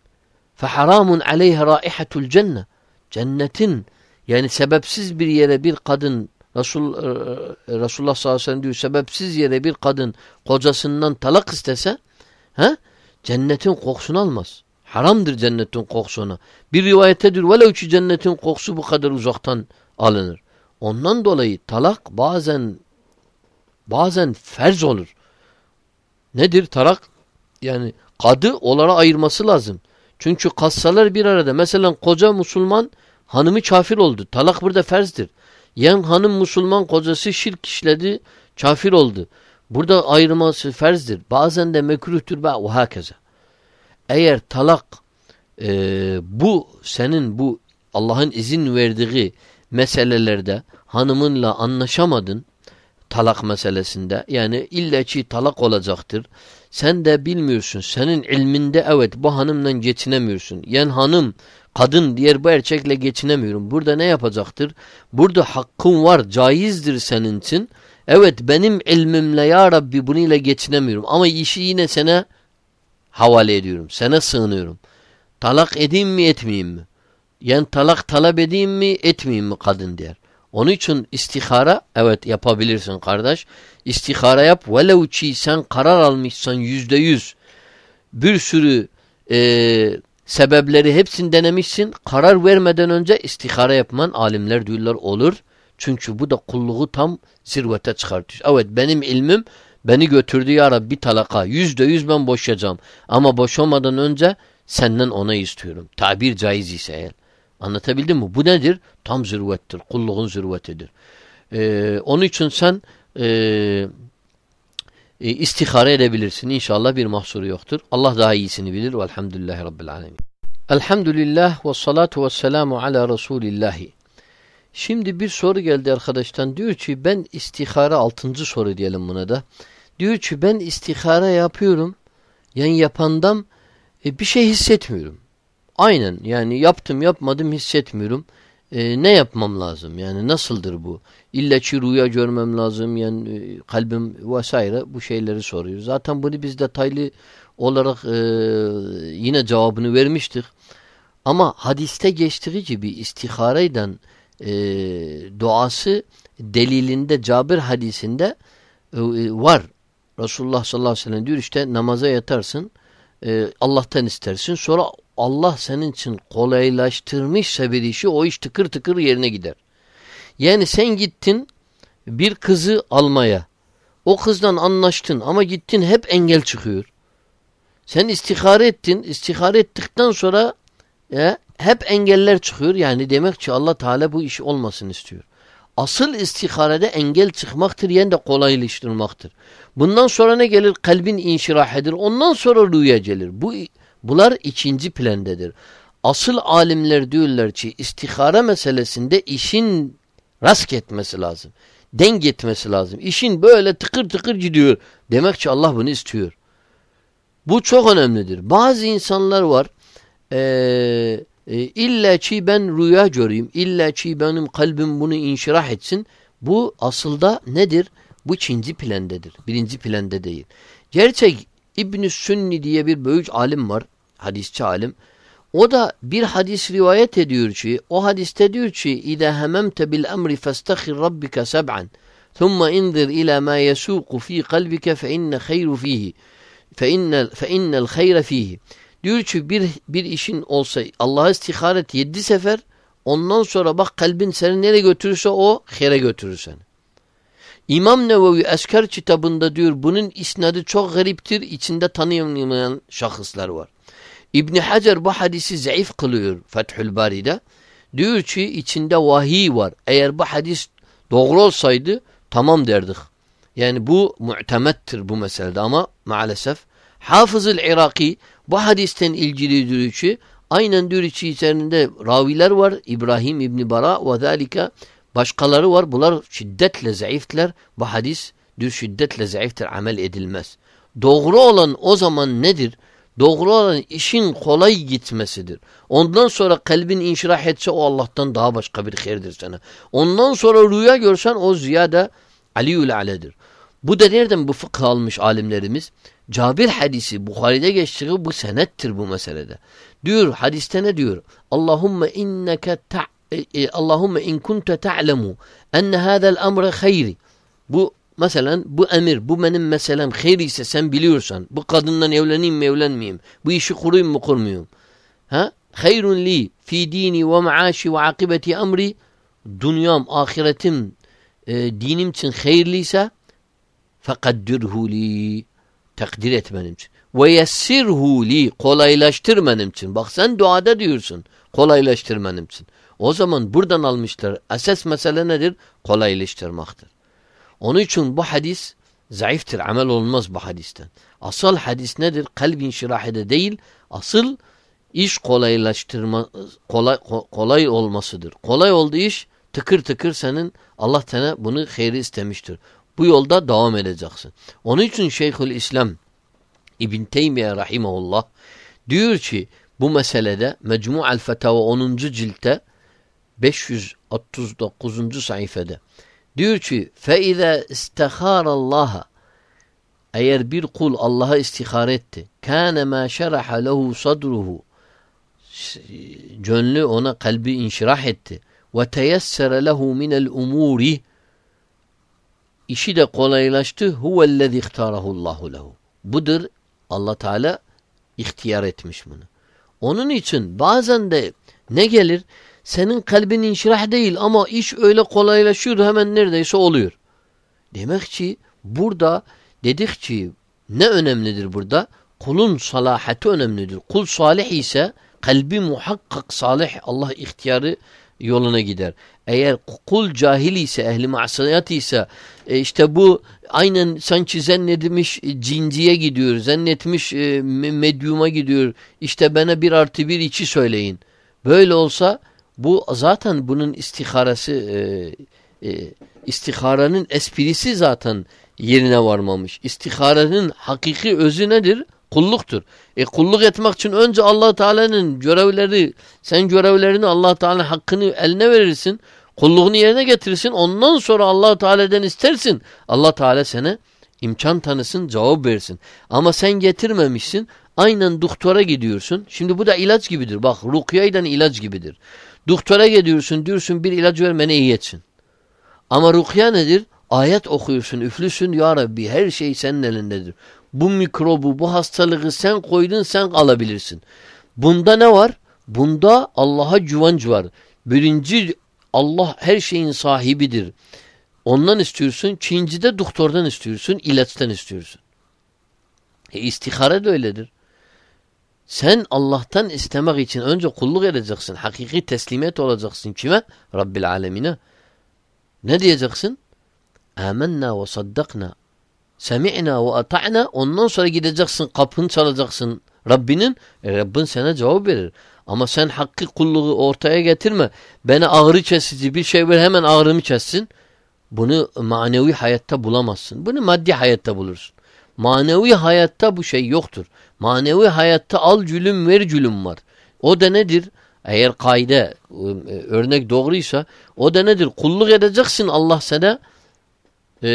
fe haramun aleyha raihatul cennet. Cennetin yani sebepsiz bir yere bir kadın Resul, e, Resulullah sallallahu aleyhi ve sellem diyor sebepsiz yere bir kadın kocasından talak istese he, cennetin kokusunu almaz. Haramdır cennetin kokusuna. Bir rivayettedir velev ki cennetin kokusu bu kadar uzaktan alınır. Ondan dolayı talak bazen bazen ferz olur. Nedir talak? Yani kadı onlara ayırması lazım. Çünkü kassalar bir arada. Mesela koca Müslüman hanımı kafir oldu. Talak burada ferzdir. Yan hanım Müslüman kocası şirk işledi, kafir oldu. Burada ayırması ferzdir. Bazen de mekruhtur ve hakeza. Eğer talak e, bu senin bu Allah'ın izin verdiği meselelerde hanımınla anlaşamadın talak meselesinde yani illaki talak olacaktır. Sen de bilmiyorsun. Senin ilminde evet bu hanımla geçinemiyorsun. Yani hanım kadın diğer bu erkekle geçinemiyorum. Burada ne yapacaktır? Burada hakkın var. Caizdir senin için. Evet benim ilmimle ya Rabbi bununla geçinemiyorum. Ama işi yine sana havale ediyorum. Sana sığınıyorum. Talak edeyim mi etmeyeyim mi? Yani talak talep edeyim mi etmeyeyim mi kadın der. Onun için istihara evet yapabilirsin kardeş. İstihara yap. Velev ki sen karar almışsan yüzde yüz bir sürü e, sebepleri hepsini denemişsin. Karar vermeden önce istihara yapman alimler diyorlar olur. Çünkü bu da kulluğu tam zirvete çıkartıyor. Evet benim ilmim beni götürdü ya Rabbi talaka. Yüzde yüz ben boşayacağım. Ama boşamadan önce senden ona istiyorum. Tabir caiz ise eğer. Anlatabildim mi? Bu nedir? Tam zirvettir. Kulluğun zirvetidir. Ee, onun için sen e, e, istihare edebilirsin. İnşallah bir mahsuru yoktur. Allah daha iyisini bilir. Velhamdülillahi Rabbil Alemin. Elhamdülillah ve salatu ve selamu ala Resulillahi. Şimdi bir soru geldi arkadaştan. Diyor ki ben istihare altıncı soru diyelim buna da. Diyor ki ben istihare yapıyorum. Yani yapandam e, bir şey hissetmiyorum. Aynen yani yaptım yapmadım hissetmiyorum. E, ne yapmam lazım? Yani nasıldır bu? İlla ki rüya görmem lazım. Yani e, kalbim vesaire bu şeyleri soruyor. Zaten bunu biz detaylı olarak e, yine cevabını vermiştik. Ama hadiste geçtiği gibi istihareyden e, duası delilinde Cabir hadisinde e, var. Resulullah sallallahu aleyhi ve sellem diyor işte namaza yatarsın e, Allah'tan istersin. Sonra Allah senin için kolaylaştırmışsa bir işi o iş tıkır tıkır yerine gider. Yani sen gittin bir kızı almaya. O kızdan anlaştın ama gittin hep engel çıkıyor. Sen istihare ettin. istihare ettikten sonra e, hep engeller çıkıyor. Yani demek ki Allah Teala bu iş olmasın istiyor. Asıl istiharede engel çıkmaktır yani de kolaylaştırmaktır. Bundan sonra ne gelir? Kalbin inşirah edir. Ondan sonra rüya gelir. Bu Bunlar ikinci plandedir. Asıl alimler diyorlar ki istihara meselesinde işin rast etmesi lazım. Denk etmesi lazım. İşin böyle tıkır tıkır gidiyor. Demek ki Allah bunu istiyor. Bu çok önemlidir. Bazı insanlar var ee, e, illa ki ben rüya göreyim, illa ki benim kalbim bunu inşirah etsin. Bu asılda nedir? Bu ikinci plandedir. Birinci planda değil. Gerçek İbn-i Sünni diye bir büyük alim var. Hadisçi alim. O da bir hadis rivayet ediyor ki o hadiste diyor ki İzâ hememte bil emri festahir rabbike seb'an thumma inzir ila ma yesuku fi kalbike fe inne hayru fihi fe innel, fe innel hayre diyor ki bir, bir işin olsa Allah'a istihar et yedi sefer ondan sonra bak kalbin seni nereye götürürse o hayre götürür seni. İmam Nevevi Esker kitabında diyor bunun isnadı çok gariptir. içinde tanıyamayan şahıslar var. İbn Hacer bu hadisi zayıf kılıyor Fethül Bari'de. Diyor ki içinde vahiy var. Eğer bu hadis doğru olsaydı tamam derdik. Yani bu muhtemettir bu meselede ama maalesef Hafızıl Iraki bu hadisten ilgili diyor ki aynen diyor ki içerisinde raviler var. İbrahim İbni Bara ve zalika başkaları var. Bunlar şiddetle zayıftler. Bu hadis diyor şiddetle zayıftır amel edilmez. Doğru olan o zaman nedir? Doğru olan işin kolay gitmesidir. Ondan sonra kalbin inşirah etse o Allah'tan daha başka bir hayırdır sana. Ondan sonra rüya görsen o ziyade aliyül aledir. Bu da nereden bu fıkh almış alimlerimiz? Cabir hadisi Bukhari'de geçtiği bu senettir bu meselede. Diyor hadiste ne diyor? Allahumme inneke ta e, e, Allahumme in kunte ta'lemu enne hâzel emre hayri. Bu mesela bu emir, bu benim meselem hayır ise sen biliyorsan bu kadından evleneyim mi evlenmeyeyim, bu işi kurayım mı kurmayayım. Ha? Hayrun li fi dini ve maaşi ve akibeti emri dünyam, ahiretim, e, dinim için hayırlıysa fekaddirhu li takdir et benim için. Ve yessirhu li kolaylaştır benim için. Bak sen duada diyorsun kolaylaştır benim için. O zaman buradan almışlar. Esas mesele nedir? Kolaylaştırmaktır. Onun için bu hadis zayıftır. Amel olmaz bu hadisten. Asıl hadis nedir? Kalbin şirahide değil. Asıl iş kolaylaştırma kolay, kolay olmasıdır. Kolay olduğu iş tıkır tıkır senin Allah sana bunu hayri istemiştir. Bu yolda devam edeceksin. Onun için Şeyhül İslam İbn Teymiye rahimehullah diyor ki bu meselede Mecmu'al Fetava 10. ciltte 539. sayfada diyor ki فَاِذَا اِسْتَخَارَ اللّٰهَ eğer bir kul Allah'a istihare etti كَانَ مَا شَرَحَ لَهُ صَدْرُهُ gönlü ona kalbi inşirah etti وَتَيَسَّرَ لَهُ مِنَ الْاُمُورِ işi de kolaylaştı. Huvellezî ihtarahullahu lehu. Budur Allah Teala ihtiyar etmiş bunu. Onun için bazen de ne gelir? Senin kalbin inşirah değil ama iş öyle kolaylaşıyor hemen neredeyse oluyor. Demek ki burada dedik ki ne önemlidir burada? Kulun salahati önemlidir. Kul salih ise kalbi muhakkak salih Allah ihtiyarı yoluna gider. Eğer kul cahil ise, ehli masiyat ise e, işte bu aynen sanki zannetmiş e, cinciye gidiyor, zannetmiş e, medyuma gidiyor. İşte bana bir artı bir içi söyleyin. Böyle olsa bu zaten bunun istiharası e, e, istiharanın esprisi zaten yerine varmamış. İstiharanın hakiki özü nedir? Kulluktur. E kulluk etmek için önce allah Teala'nın görevleri, sen görevlerini allah Teala hakkını eline verirsin. Kulluğunu yerine getirirsin. Ondan sonra allah Teala'dan istersin. allah Teala sana imkan tanısın, cevap versin. Ama sen getirmemişsin. Aynen doktora gidiyorsun. Şimdi bu da ilaç gibidir. Bak rukyaydan ilaç gibidir. Doktora gidiyorsun diyorsun bir ilaç ver beni iyi etsin. Ama rukya nedir? Ayet okuyorsun, üflüsün ya Rabbi her şey senin elindedir. Bu mikrobu, bu hastalığı sen koydun sen alabilirsin. Bunda ne var? Bunda Allah'a güvenç var. Birinci Allah her şeyin sahibidir. Ondan istiyorsun. İkincide doktordan istiyorsun. ilaçtan istiyorsun. E istihare de öyledir. Sen Allah'tan istemek için önce kulluk edeceksin. Hakiki teslimiyet olacaksın. Kime? Rabbil alemine. Ne diyeceksin? Âmennâ ve saddakna. Semi'na ve ata'na. Ondan sonra gideceksin kapını çalacaksın Rabbinin. E Rabbin sana cevap verir. Ama sen hakkı kulluğu ortaya getirme. Bana ağrı kesici bir şey ver hemen ağrımı kessin. Bunu manevi hayatta bulamazsın. Bunu maddi hayatta bulursun. Manevi hayatta bu şey yoktur. Manevi hayatta al cülüm ver cülüm var. O da nedir? Eğer kaide e, örnek doğruysa o da nedir? Kulluk edeceksin Allah sana e,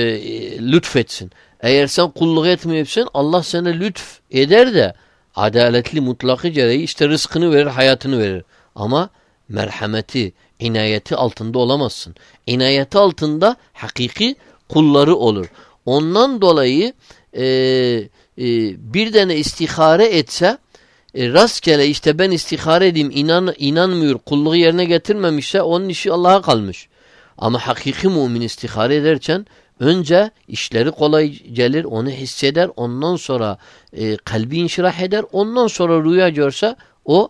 lütfetsin. Eğer sen kulluk etmiyorsan Allah sana lütf eder de adaletli mutlakı gereği işte rızkını verir, hayatını verir. Ama merhameti, inayeti altında olamazsın. İnayeti altında hakiki kulları olur. Ondan dolayı e, e, bir tane istihare etse e, rastgele işte ben istihare edeyim inan, inanmıyor kulluğu yerine getirmemişse onun işi Allah'a kalmış. Ama hakiki mümin istihare ederken Önce işleri kolay gelir, onu hisseder, ondan sonra e, kalbi inşirah eder, ondan sonra rüya görse o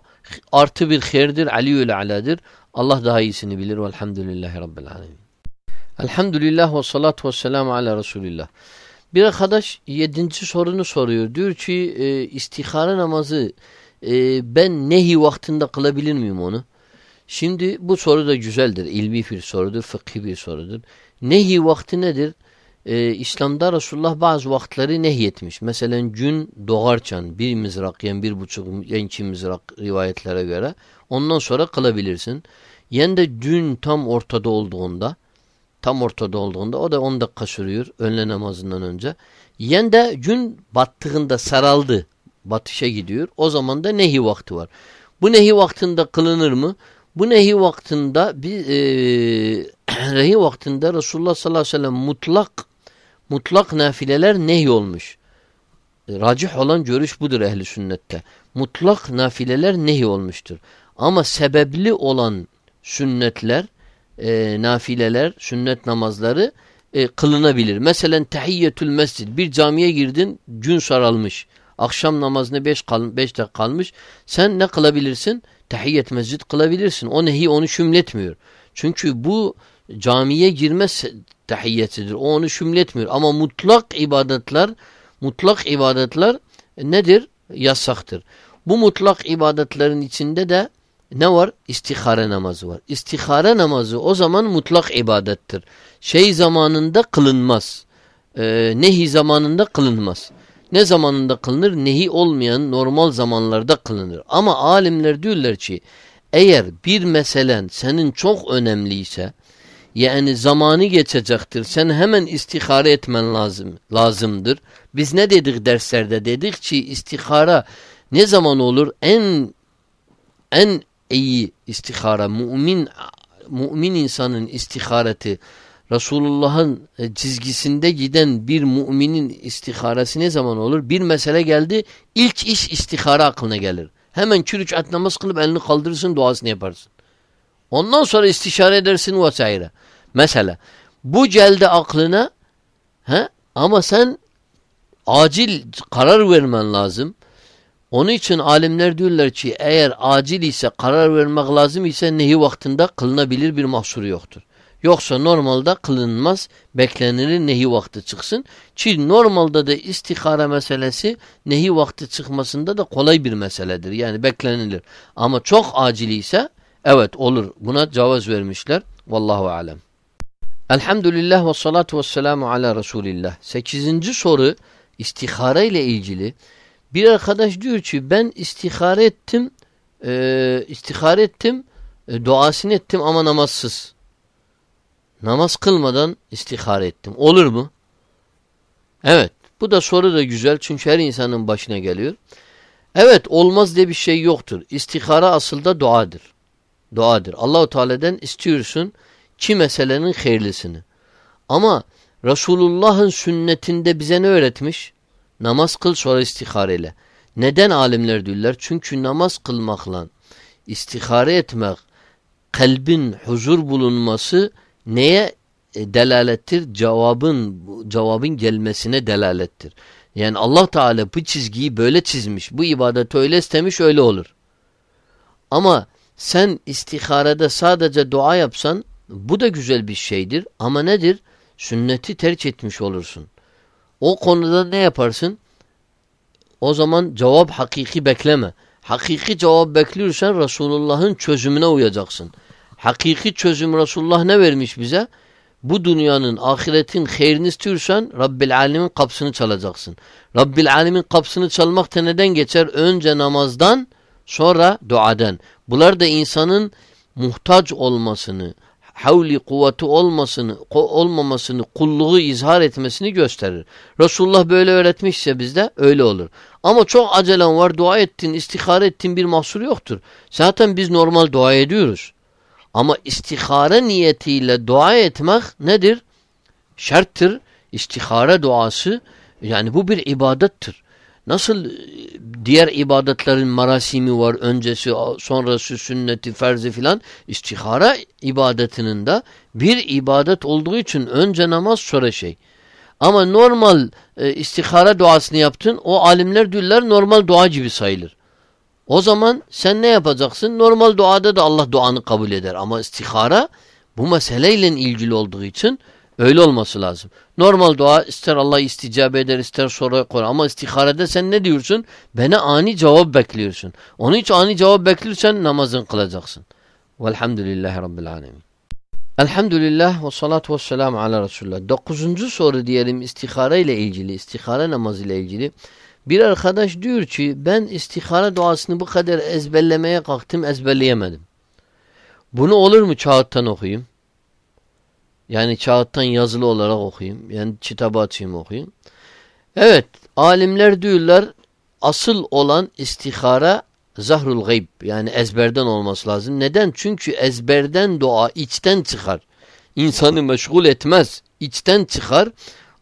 artı bir hayırdır, aliyül aladır. Allah daha iyisini bilir. Velhamdülillahi Rabbil alemin. Elhamdülillah ve salatu ve selamu ala Resulillah. Bir arkadaş yedinci sorunu soruyor. Diyor ki e, istihara namazı e, ben nehi vaktinde kılabilir miyim onu? Şimdi bu soru da güzeldir. İlmi bir sorudur, fıkhi bir sorudur. Nehi vakti nedir? Ee, İslam'da Resulullah bazı vaktleri nehyetmiş. Mesela gün doğarken bir mızrak, yani bir buçuk, yani iki mızrak rivayetlere göre ondan sonra kılabilirsin. Yani de dün tam ortada olduğunda tam ortada olduğunda o da 10 dakika sürüyor önle namazından önce. Yen de gün battığında saraldı. Batışa gidiyor. O zaman da nehi vakti var. Bu nehi vaktinde kılınır mı? Bu nehi vaktinde bir e, nehi vaktinde Resulullah sallallahu aleyhi ve sellem mutlak mutlak nafileler nehi olmuş. Racih olan görüş budur ehli sünnette. Mutlak nafileler nehi olmuştur. Ama sebepli olan sünnetler e, nafileler, sünnet namazları e, kılınabilir. Mesela tehiyyetül mescid. Bir camiye girdin, gün saralmış. Akşam namazına beş, kal beş dakika kalmış. Sen ne kılabilirsin? Tehiyyet mescid kılabilirsin. O nehi onu şümletmiyor. Çünkü bu camiye girme tehiyyetidir. O onu şümletmiyor. Ama mutlak ibadetler mutlak ibadetler nedir? Yasaktır. Bu mutlak ibadetlerin içinde de ne var? İstihare namazı var. İstihare namazı o zaman mutlak ibadettir. Şey zamanında kılınmaz. Ee, nehi zamanında kılınmaz. Ne zamanında kılınır? Nehi olmayan normal zamanlarda kılınır. Ama alimler diyorlar ki eğer bir meselen senin çok önemliyse yani zamanı geçecektir. Sen hemen istihare etmen lazım lazımdır. Biz ne dedik derslerde? Dedik ki istihara ne zaman olur? En en iyi istihara, mümin mümin insanın istihareti Resulullah'ın e, çizgisinde giden bir müminin istiharesi ne zaman olur? Bir mesele geldi, ilk iş istihara aklına gelir. Hemen çürüç at namaz kılıp elini kaldırırsın, duasını yaparsın. Ondan sonra istişare edersin vesaire. Mesela bu geldi aklına he? ama sen acil karar vermen lazım. Onun için alimler diyorlar ki eğer acil ise karar vermek lazım ise nehi vaktinde kılınabilir bir mahsuru yoktur. Yoksa normalde kılınmaz, beklenilir nehi vakti çıksın. Ki normalde de istihara meselesi nehi vakti çıkmasında da kolay bir meseledir. Yani beklenilir. Ama çok acil ise evet olur. Buna cevaz vermişler. Vallahu alem. Elhamdülillah ve salatu ve selamu ala Resulillah. Sekizinci soru istihara ile ilgili. Bir arkadaş diyor ki ben istihare ettim, e, istihare ettim, e, duasını ettim ama namazsız. Namaz kılmadan istihare ettim. Olur mu? Evet. Bu da soru da güzel çünkü her insanın başına geliyor. Evet olmaz diye bir şey yoktur. İstihara asılda duadır. Duadır. Allahu Teala'dan istiyorsun ki meselenin hayırlısını. Ama Resulullah'ın sünnetinde bize ne öğretmiş? Namaz kıl sonra istihareyle. Neden alimler diyorlar? Çünkü namaz kılmakla istihare etmek, kalbin huzur bulunması neye e, delalettir? Cevabın cevabın gelmesine delalettir. Yani Allah Teala bu çizgiyi böyle çizmiş. Bu ibadeti öyle istemiş öyle olur. Ama sen istiharede sadece dua yapsan bu da güzel bir şeydir. Ama nedir? Sünneti terk etmiş olursun. O konuda ne yaparsın? O zaman cevap hakiki bekleme. Hakiki cevap bekliyorsan Resulullah'ın çözümüne uyacaksın. Hakiki çözüm Resulullah ne vermiş bize? Bu dünyanın, ahiretin hayırını istiyorsan Rabbil Alemin kapısını çalacaksın. Rabbil Alemin kapısını çalmak da neden geçer? Önce namazdan, sonra duadan. Bunlar da insanın muhtaç olmasını, havli kuvveti olmasını, olmamasını, kulluğu izhar etmesini gösterir. Resulullah böyle öğretmişse bizde öyle olur. Ama çok acelen var, dua ettin, istihare ettin bir mahsur yoktur. Zaten biz normal dua ediyoruz. Ama istihare niyetiyle dua etmek nedir? Şarttır. İstihare duası yani bu bir ibadettir. Nasıl e, diğer ibadetlerin marasimi var, öncesi, sonrası, sünneti, ferzi filan. İstihara ibadetinin de bir ibadet olduğu için önce namaz sonra şey. Ama normal e, istihara duasını yaptın, o alimler diyorlar normal dua gibi sayılır. O zaman sen ne yapacaksın? Normal duada da Allah duanı kabul eder. Ama istihara Bu meseleyle ilgili olduğu için öyle olması lazım. Normal dua ister Allah isticabe eder ister sonra koyar. Ama istiharede sen ne diyorsun? Bana ani cevap bekliyorsun. Onun için ani cevap bekliyorsan namazın kılacaksın. Velhamdülillahi Rabbil alemin. Elhamdülillah ve salatu ve selamu ala Resulullah. Dokuzuncu soru diyelim istihare ile ilgili, istihare namazı ile ilgili. Bir arkadaş diyor ki ben istihare duasını bu kadar ezberlemeye kalktım ezberleyemedim. Bunu olur mu kağıttan okuyayım? Yani kağıttan yazılı olarak okuyayım. Yani kitabı açayım okuyayım. Evet alimler diyorlar asıl olan istihara zahrul gayb yani ezberden olması lazım. Neden? Çünkü ezberden dua içten çıkar. İnsanı meşgul etmez. İçten çıkar.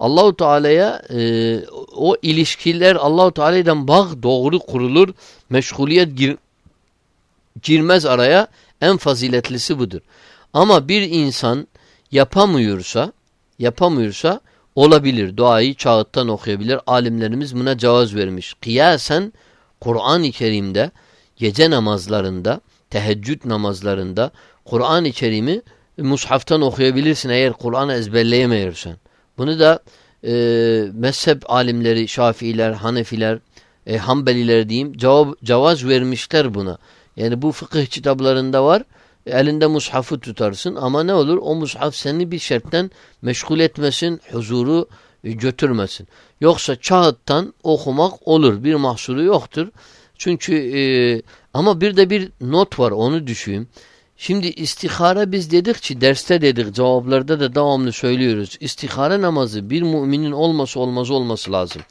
Allahu Teala'ya e, o ilişkiler Allahu Teala'dan bağ doğru kurulur. Meşguliyet gir, girmez araya. En faziletlisi budur. Ama bir insan yapamıyorsa yapamıyorsa olabilir. Duayı çağıttan okuyabilir. Alimlerimiz buna cevaz vermiş. Kıyasen Kur'an-ı Kerim'de gece namazlarında, teheccüd namazlarında Kur'an-ı Kerim'i mushaftan okuyabilirsin eğer Kur'an'ı ezberleyemiyorsan. Bunu da e, mezhep alimleri, Şafiiler, Hanefiler, e, Hanbeliler diyeyim cevap, cevaz vermişler buna. Yani bu fıkıh kitaplarında var. Elinde mushafı tutarsın ama ne olur? O mushaf seni bir şertten meşgul etmesin, huzuru götürmesin. Yoksa kağıttan okumak olur. Bir mahsuru yoktur. Çünkü e, ama bir de bir not var onu düşün. Şimdi istihara biz dedik ki derste dedik cevaplarda da devamlı söylüyoruz. İstihara namazı bir müminin olması olmazı olması lazım.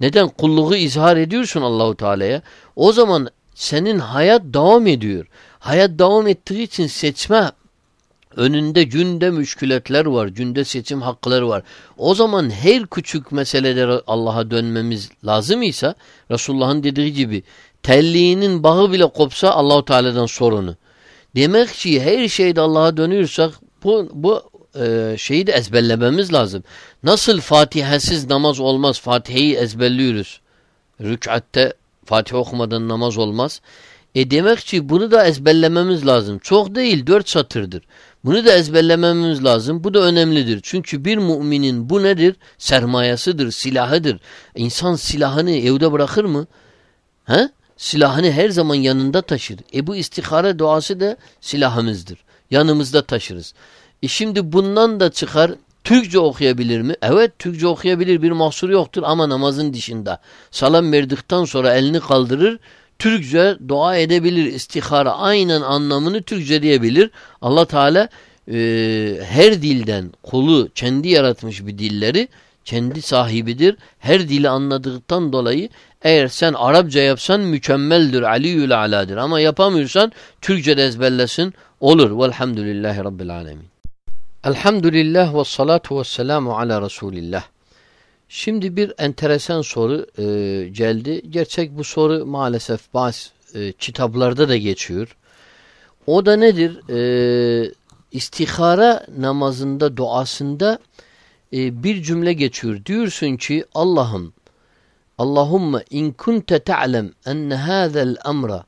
Neden? Kulluğu izhar ediyorsun Allahu Teala'ya. O zaman senin hayat devam ediyor. Hayat devam ettiği için seçme önünde günde müşkületler var. Günde seçim hakları var. O zaman her küçük meselelere Allah'a dönmemiz lazım ise Resulullah'ın dediği gibi telliğinin bağı bile kopsa Allahu Teala'dan sorunu. Demek ki her şeyde Allah'a dönüyorsak bu, bu e, şeyi de ezberlememiz lazım. Nasıl Fatiha'sız namaz olmaz? Fatiha'yı ezberliyoruz. Rük'atte Fatiha okumadan namaz olmaz. E demek ki bunu da ezberlememiz lazım. Çok değil dört satırdır. Bunu da ezberlememiz lazım. Bu da önemlidir. Çünkü bir müminin bu nedir? Sermayasıdır, silahıdır. İnsan silahını evde bırakır mı? He? Silahını her zaman yanında taşır. E bu istihare duası da silahımızdır. Yanımızda taşırız. E şimdi bundan da çıkar Türkçe okuyabilir mi? Evet Türkçe okuyabilir bir mahsur yoktur ama namazın dışında. Salam verdikten sonra elini kaldırır. Türkçe dua edebilir. İstihara aynen anlamını Türkçe diyebilir. Allah Teala e, her dilden kulu kendi yaratmış bir dilleri kendi sahibidir. Her dili anladıktan dolayı eğer sen Arapça yapsan mükemmeldir, aliyül aladır. Ama yapamıyorsan Türkçe de ezberlesin olur. Velhamdülillahi Rabbil alemin. Elhamdülillah ve salatu ve selamu ala Resulillah. Şimdi bir enteresan soru e, geldi. Gerçek bu soru maalesef bazı e, kitaplarda da geçiyor. O da nedir? E, istihara namazında, duasında e, bir cümle geçiyor. Diyorsun ki Allah'ım Allahümme in kunte ta'lem enne hâzel emra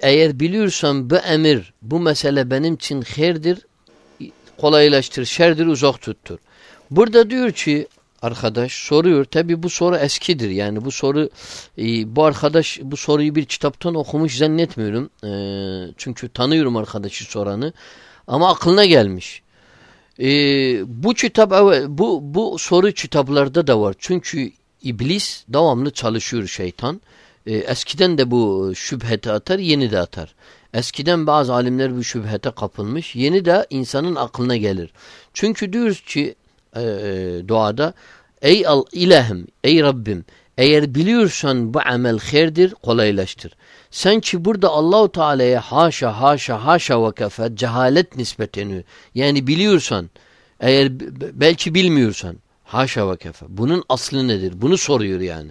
eğer biliyorsan bu emir, bu mesele benim için hayırdır, kolaylaştır, şerdir, uzak tuttur. Burada diyor ki arkadaş soruyor. Tabi bu soru eskidir. Yani bu soru e, bu arkadaş bu soruyu bir kitaptan okumuş zannetmiyorum. E, çünkü tanıyorum arkadaşı soranı. Ama aklına gelmiş. E, bu kitap bu bu soru kitaplarda da var. Çünkü iblis devamlı çalışıyor şeytan. E, eskiden de bu şüphete atar, yeni de atar. Eskiden bazı alimler bu şüphete kapılmış. Yeni de insanın aklına gelir. Çünkü diyoruz ki e, e duada ey al ilahim, ey Rabbim eğer biliyorsan bu amel hayırdır kolaylaştır. Sen ki burada Allahu Teala'ya haşa haşa haşa ve kefe cehalet nispetini yani biliyorsan eğer belki bilmiyorsan haşa ve kefe bunun aslı nedir? Bunu soruyor yani.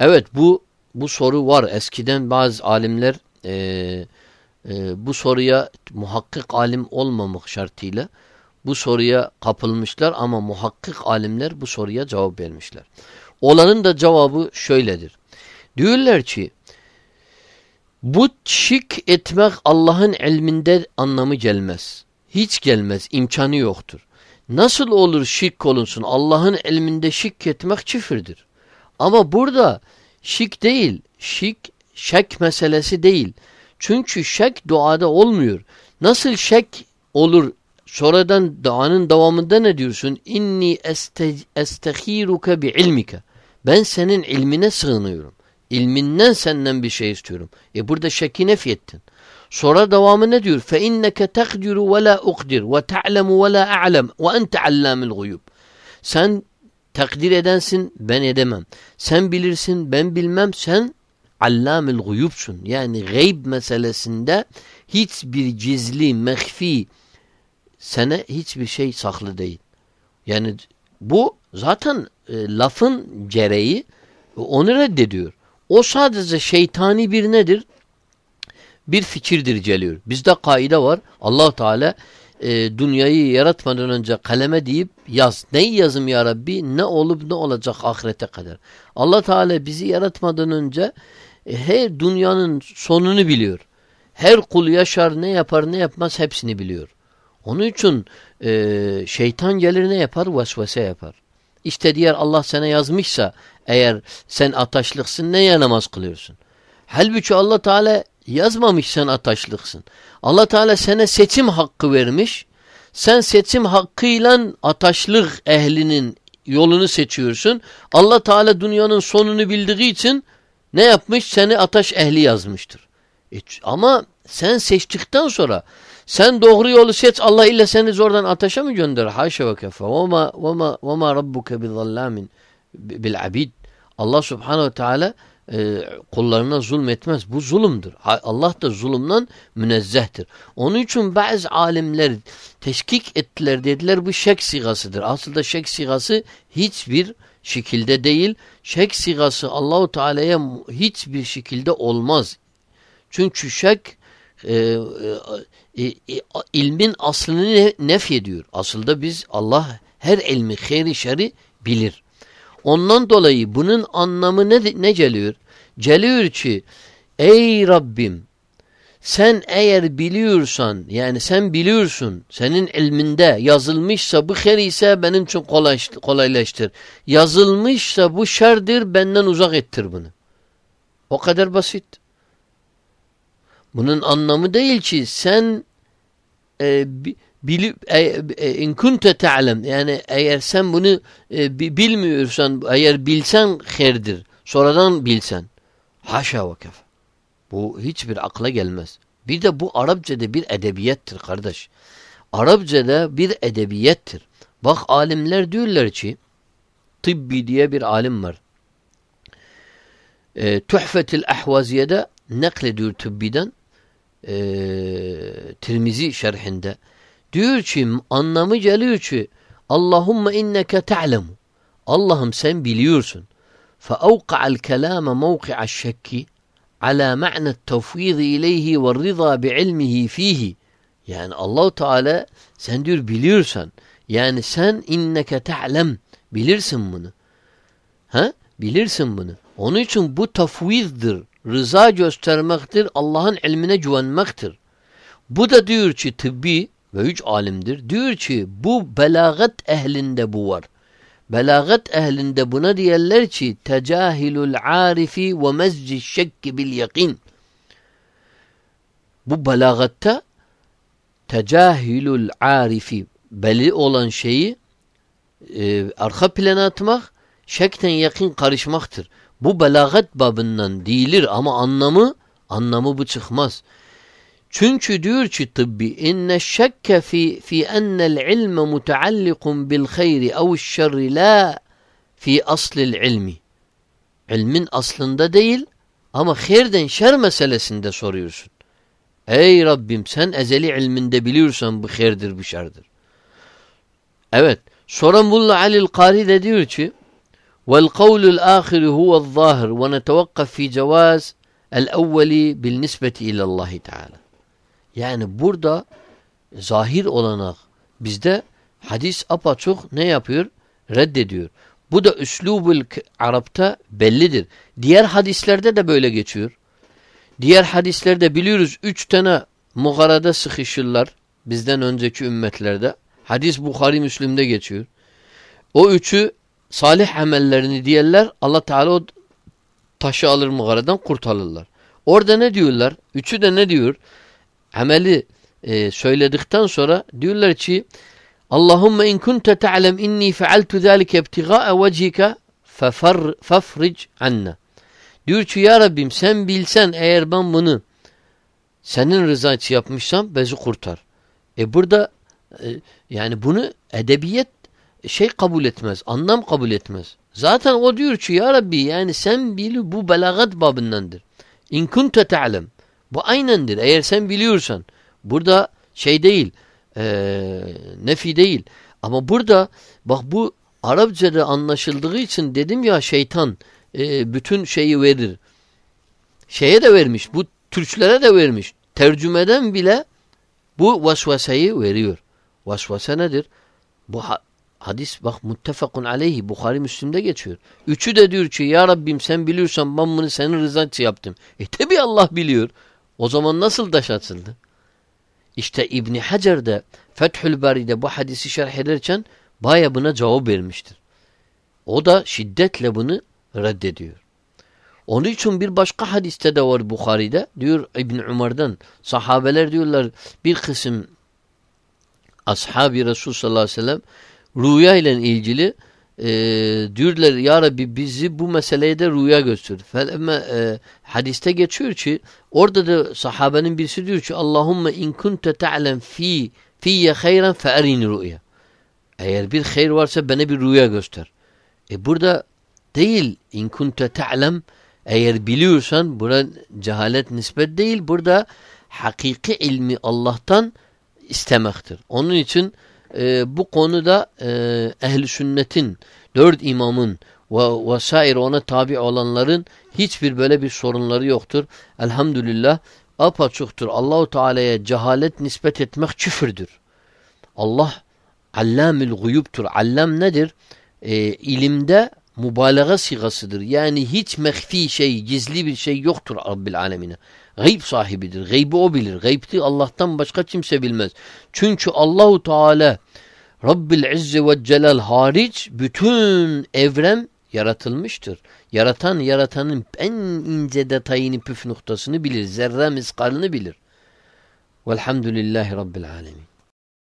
Evet bu bu soru var. Eskiden bazı alimler e, e, bu soruya muhakkik alim olmamak şartıyla bu soruya kapılmışlar ama muhakkik alimler bu soruya cevap vermişler. Olanın da cevabı şöyledir. Diyorlar ki bu şik etmek Allah'ın ilminde anlamı gelmez. Hiç gelmez. imkanı yoktur. Nasıl olur şirk olunsun? Allah'ın ilminde şirk etmek çifirdir. Ama burada şirk değil. Şirk şek meselesi değil. Çünkü şek duada olmuyor. Nasıl şek olur? Sonradan duanın devamında ne diyorsun? İnni estehiruke bi ilmike. Ben senin ilmine sığınıyorum. İlminden senden bir şey istiyorum. E burada şekki nefyettin. Sonra devamı ne diyor? Fe inneke tekdiru ve la ukdir ve ta'lemu ve la a'lem ve ente allamul guyub. Sen takdir edensin, ben edemem. Sen bilirsin, ben bilmem. Sen allamul guyubsun. Yani gayb meselesinde hiçbir cizli, mehfi sana hiçbir şey saklı değil. Yani bu zaten e, lafın gereği onu reddediyor. O sadece şeytani bir nedir? Bir fikirdir geliyor. Bizde kaide var. allah Teala e, dünyayı yaratmadan önce kaleme deyip yaz. Neyi yazım ya Rabbi? Ne olup ne olacak ahirete kadar. allah Teala bizi yaratmadan önce e, her dünyanın sonunu biliyor. Her kul yaşar ne yapar ne yapmaz hepsini biliyor. Onun için e, şeytan gelir ne yapar? Vesvese yapar. İşte diğer Allah sana yazmışsa eğer sen ataşlıksın neye namaz kılıyorsun? Halbuki Allah Teala yazmamış sen ataşlıksın. Allah Teala sana seçim hakkı vermiş. Sen seçim hakkıyla ataşlık ehlinin yolunu seçiyorsun. Allah Teala dünyanın sonunu bildiği için ne yapmış? Seni ataş ehli yazmıştır. E, ama sen seçtikten sonra sen doğru yolu seç Allah illa seni zordan ateşe mi gönderir? Haşa ve kefe. Vema vema vema rabbuke bizallamin bil abid. Allah Subhanahu Teala e, kullarına zulmetmez. Bu zulümdür. Allah da zulümden münezzehtir. Onun için bazı alimler teşkik ettiler dediler bu şek sigasıdır. Aslında şek sigası hiçbir şekilde değil. Şek sigası Allahu Teala'ya hiçbir şekilde olmaz. Çünkü şek e, e, e, e, ilmin aslını ne, nef ediyor. Aslında biz Allah her ilmi hayri şeri bilir. Ondan dolayı bunun anlamı ne, ne geliyor? Geliyor ki ey Rabbim sen eğer biliyorsan yani sen biliyorsun senin ilminde yazılmışsa bu her ise benim için kolaylaştır. Yazılmışsa bu şerdir benden uzak ettir bunu. O kadar basit. Bunun anlamı değil ki sen e, bilip e, e, in kunte ta'lem yani eğer sen bunu e, bilmiyorsan eğer bilsen herdir. Sonradan bilsen. Haşa ve kef. Bu hiçbir akla gelmez. Bir de bu Arapçada bir edebiyettir kardeş. Arapçada bir edebiyettir. Bak alimler diyorlar ki tıbbi diye bir alim var. E, Tuhfetil Ahvaziye'de naklediyor tıbbiden e, Tirmizi şerhinde diyor ki anlamı geliyor ki Allahümme inneke ta'lemu Allah'ım sen biliyorsun فأوقع الكلام موقع الشك على معنى التفويض إليه والرضا بعلمه فيه yani Allahu Teala sen diyor biliyorsan yani sen inneke ta'lem bilirsin bunu. Ha? Bilirsin bunu. Onun için bu tafvizdir rıza göstermektir, Allah'ın ilmine güvenmektir. Bu da diyor ki tıbbi ve üç alimdir. Diyor ki bu belagat ehlinde bu var. Belagat ehlinde buna diyorlar ki tecahilul arifi ve mezci şekki bil yakin. Bu belagatta tecahilul arifi belli olan şeyi e, arka plana atmak şekten yakin karışmaktır. Bu belagat babından değildir ama anlamı anlamı bu çıkmaz. Çünkü diyor ki tıbbi inne şekke fi fi ennel ilme mutaallikun bil hayri ev şerri la fi aslil ilmi. İlmin aslında değil ama hayırden şer meselesinde soruyorsun. Ey Rabbim sen ezeli ilminde biliyorsan bu hayırdır bu şerdir. Evet. Sonra Mulla Ali'l Kari de diyor ki والقول الآخر هو الظاهر ونتوقف في cevaz el-evveli bil nisbeti ilallahi Teala. Yani burada zahir olanak bizde hadis apaçok ne yapıyor? Reddediyor. Bu da üslubul Arap'ta bellidir. Diğer hadislerde de böyle geçiyor. Diğer hadislerde biliyoruz üç tane mugarada sıkışırlar. bizden önceki ümmetlerde. Hadis Bukhari Müslim'de geçiyor. O üçü salih amellerini diyenler Allah Teala o taşı alır mağaradan kurtarırlar. Orada ne diyorlar? Üçü de ne diyor? Ameli e, söyledikten sonra diyorlar ki Allahümme in kunte ta'lem inni fealtu zâlike ibtigâe vecihike fefric anna. Diyor ki ya Rabbim sen bilsen eğer ben bunu senin rızan yapmışsam bezi kurtar. E burada e, yani bunu edebiyet şey kabul etmez. Anlam kabul etmez. Zaten o diyor ki ya Rabbi yani sen bil bu belagat babındandır. İn kunte ta'lem. Bu aynendir. Eğer sen biliyorsan. Burada şey değil. E, nefi değil. Ama burada bak bu Arapçada anlaşıldığı için dedim ya şeytan e, bütün şeyi verir. Şeye de vermiş. Bu Türklere de vermiş. Tercümeden bile bu vasvaseyi veriyor. Vasvase nedir? Bu hadis bak muttefakun aleyhi Bukhari Müslim'de geçiyor. Üçü de diyor ki ya Rabbim sen biliyorsan ben bunu senin rızan için yaptım. E tabi Allah biliyor. O zaman nasıl taş atıldı? İşte İbni Hacer de Fethül Bari'de bu hadisi şerh ederken baya buna cevap vermiştir. O da şiddetle bunu reddediyor. Onun için bir başka hadiste de var Bukhari'de. Diyor İbn Umar'dan sahabeler diyorlar bir kısım ashabi Resul sallallahu aleyhi ve sellem rüya ile ilgili e, diyorlar ya Rabbi bizi bu meseleye de rüya göster. Ama e, hadiste geçiyor ki orada da sahabenin birisi diyor ki Allahümme in kunte ta'lem fi fiyye hayran fe erini rüya. Eğer bir hayır varsa bana bir rüya göster. E burada değil in kunte ta'lem eğer biliyorsan burada cehalet nispet değil. Burada hakiki ilmi Allah'tan istemektir. Onun için e, bu konuda e, ehli sünnetin, dört imamın ve vesaire ona tabi olanların hiçbir böyle bir sorunları yoktur. Elhamdülillah apaçuktur. Allahu Teala'ya cehalet nispet etmek küfürdür. Allah allamül guyubtur. Allam nedir? E, ilimde mübalağa sigasıdır. Yani hiç mehfi şey, gizli bir şey yoktur Rabbil alemine. Gayb sahibidir. Gaybi o bilir. Gaybti Allah'tan başka kimse bilmez. Çünkü Allahu Teala Rabbil İzze ve Celal hariç bütün evren yaratılmıştır. Yaratan yaratanın en ince detayını püf noktasını bilir. Zerre miskalını bilir. Velhamdülillahi Rabbil Alemin.